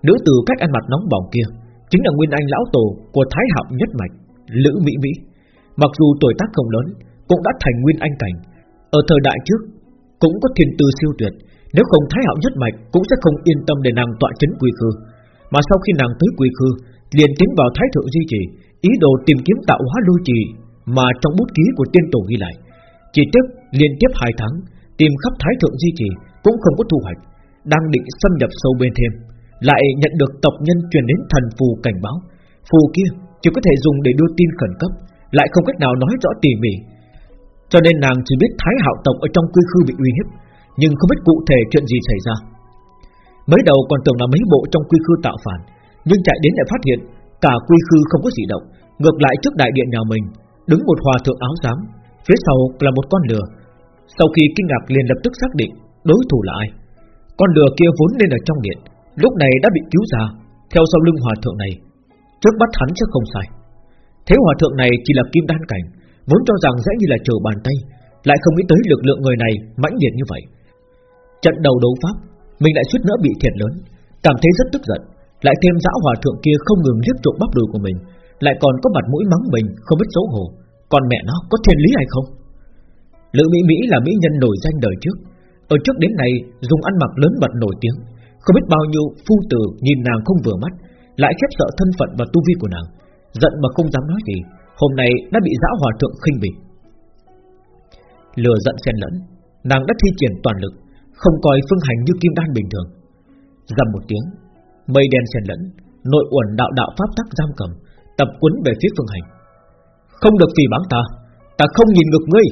Nữ tử cách ăn mặt nóng bỏng kia Chính là nguyên anh lão tổ của thái hạo nhất mạch, Lữ Mỹ Mỹ Mặc dù tuổi tác không lớn, Cũng đã thành nguyên anh cảnh. Ở thời đại trước, Cũng có thiên tư siêu tuyệt. Nếu không thái hạo nhất mạch Cũng sẽ không yên tâm để nàng tọa chấn quy khư. Mà sau khi nàng tới quy khư liền tiến vào thái thượng di trì, Ý đồ tìm kiếm tạo hóa lôi trì Mà trong bút ký của tiên tổ ghi lại. Chỉ tiếp liên tiếp hai tháng, Tìm khắp thái thượng di trì Cũng không có thu hoạch, Đang định xâm nhập sâu bên thêm, Lại nhận được tộc nhân truyền đến thần phù cảnh báo. Phù kia chỉ có thể dùng để đưa tin khẩn cấp, Lại không cách nào nói rõ tỉ mỉ. Cho nên nàng chỉ biết thái hạo tộc Ở trong quy khư bị uy hiếp, Nhưng không biết cụ thể chuyện gì xảy ra. Mới đầu còn tưởng là mấy bộ trong quy khư tạo phản nhưng chạy đến lại phát hiện, Cả quy khư không có gì động, Ngược lại trước đại điện nhà mình, Đứng một hòa thượng áo xám Phía sau là một con lừa. Sau khi kinh ngạc liền lập tức xác định Đối thủ là ai. Con lừa kia vốn nên ở trong điện, Lúc này đã bị cứu ra, Theo sau lưng hòa thượng này. Trước bắt hắn chắc không sai. Thế hòa thượng này chỉ là kim đan cảnh, Vốn cho rằng dễ như là chờ bàn tay, Lại không nghĩ tới lực lượng người này mãnh liệt như vậy. Trận đầu đấu pháp, Mình lại suýt nữa bị thiệt lớn, Cảm thấy rất tức giận. Lại thêm dã hòa thượng kia không ngừng liếc trộm bắp đùi của mình, Lại còn có mặt mũi mắng mình, Không biết xấu hổ. Còn mẹ nó có thiên lý hay không? Lữ Mỹ Mỹ là mỹ nhân nổi danh đời trước. Ở trước đến nay, dùng ăn mặc lớn bật nổi tiếng. Không biết bao nhiêu phu tử nhìn nàng không vừa mắt, Lại khiếp sợ thân phận và tu vi của nàng. Giận mà không dám nói gì, Hôm nay đã bị dã hòa thượng khinh bỉ. Lừa giận xen lẫn, Nàng đã thi triển toàn lực, Không coi phương hành như kim đan bình thường. Dầm một tiếng Mây đen xen lẫn, Nội uẩn đạo đạo pháp tắc giam cầm, Tập quấn về phía phương hành. Không được phỉ báng ta Ta không nhìn ngược ngươi.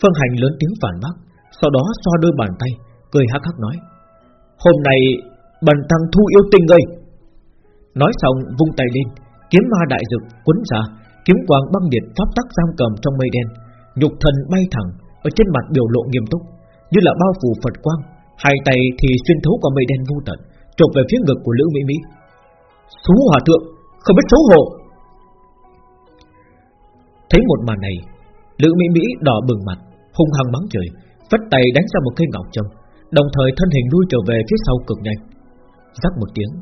Phương hành lớn tiếng phản bác, Sau đó so đôi bàn tay, Cười hắc hắc nói, Hôm nay bần tăng thu yêu tình ngươi. Nói xong, vung tay lên, Kiếm ma đại dực quấn ra, Kiếm quang băng liệt pháp tắc giam cầm trong mây đen, Nhục thần bay thẳng, Ở trên mặt biểu lộ nghiêm túc, Như là bao phủ Phật quang. Hai tay thì xuyên thấu qua mây đen vô tận chụp về phía ngực của Lữ Mỹ Mỹ. Xú hòa thượng, Không biết xấu hổ. Thấy một màn này, Lữ Mỹ Mỹ đỏ bừng mặt, Hung hăng mắng trời Vất tay đánh ra một cây ngọc trâm, Đồng thời thân hình lui trở về phía sau cực nhanh. Rắc một tiếng,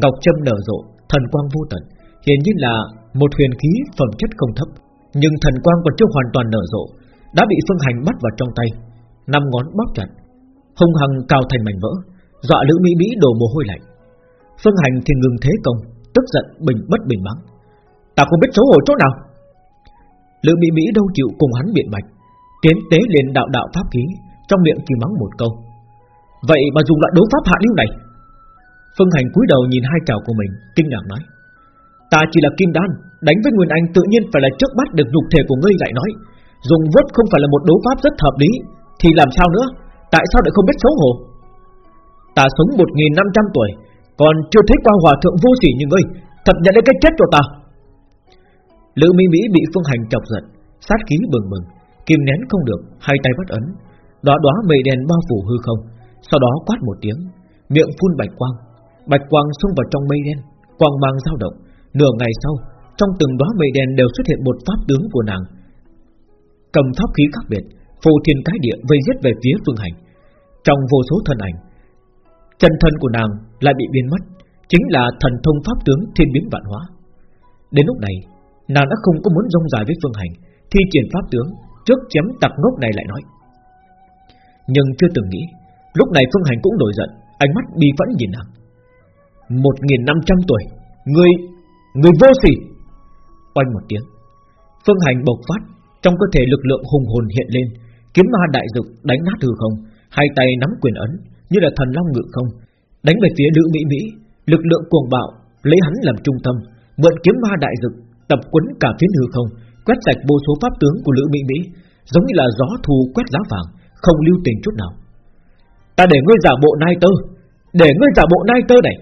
Ngọc trâm nở rộ, Thần quang vô tận, Hiển nhiên là một huyền khí phẩm chất không thấp, Nhưng thần quang còn chưa hoàn toàn nở rộ, Đã bị phương hành bắt vào trong tay, Năm ngón bóp chặt, Hung hăng cao thành mảnh vỡ Dọa Lữ Mỹ Mỹ đổ mồ hôi lạnh. Phương hành thì ngừng thế công, Tức giận bình bất bình mắng. Ta không biết xấu hổ chỗ nào. Lữ Mỹ Mỹ đâu chịu cùng hắn biện bạch Kiếm tế liền đạo đạo pháp khí, Trong miệng chỉ mắng một câu. Vậy mà dùng loại đấu pháp hạ lưu này. Phương Hành cúi đầu nhìn hai trào của mình, Kinh ngạc nói. Ta chỉ là kim đan, Đánh với Nguyên Anh tự nhiên phải là trước bắt được nhục thể của ngươi lại nói. Dùng vớt không phải là một đấu pháp rất hợp lý, Thì làm sao nữa? Tại sao lại không biết xấu hổ? Ta sống 1.500 tuổi, Còn chưa thấy qua hòa thượng vô sỉ như ngươi, Thật nhận lấy cái chết của ta. Lữ Mỹ Mỹ bị Phương Hành chọc giận, Sát khí bừng bừng Kim nén không được, Hai tay bắt ấn Đóa đóa mây đen bao phủ hư không, Sau đó quát một tiếng, Miệng phun bạch quang Bạch quang xông vào trong mây đen, Quang mang dao động. Nửa ngày sau, Trong từng đóa mây đen đều xuất hiện một pháp tướng của nàng. Cầm pháp khí khác biệt Phù thiên cái địa vây giết về phía phương hành. Trong vô số thân ảnh Chân thân của nàng lại bị biến mất Chính là thần thông pháp tướng thiên biến vạn hóa. Đến lúc này Nàng đã không có muốn rong dài với phương hành Thi triển pháp tướng Trước chém tặc ngốc này lại nói. Nhưng chưa từng nghĩ Lúc này phương hành cũng nổi giận Ánh mắt bi vẫn nhìn nàng. Một nghìn năm trăm tuổi Người, người vô sỉ! Quanh một tiếng Phương hành bộc phát Trong cơ thể lực lượng hùng hồn hiện lên Kiếm ma đại dục đánh nát hư không Hai tay nắm quyền ấn như là thần long ngự không. Đánh về phía Lữ Mỹ Mỹ, Lực lượng cuồng bạo, Lấy hắn làm trung tâm, Mượn kiếm ma đại dực, Tập quấn cả phiến hư không, Quét sạch vô số pháp tướng của Lữ Mỹ Mỹ, Giống như là gió thù quét lá vàng, Không lưu tình chút nào. Ta để ngươi giả bộ nai tơ, Để ngươi giả bộ nai tơ này.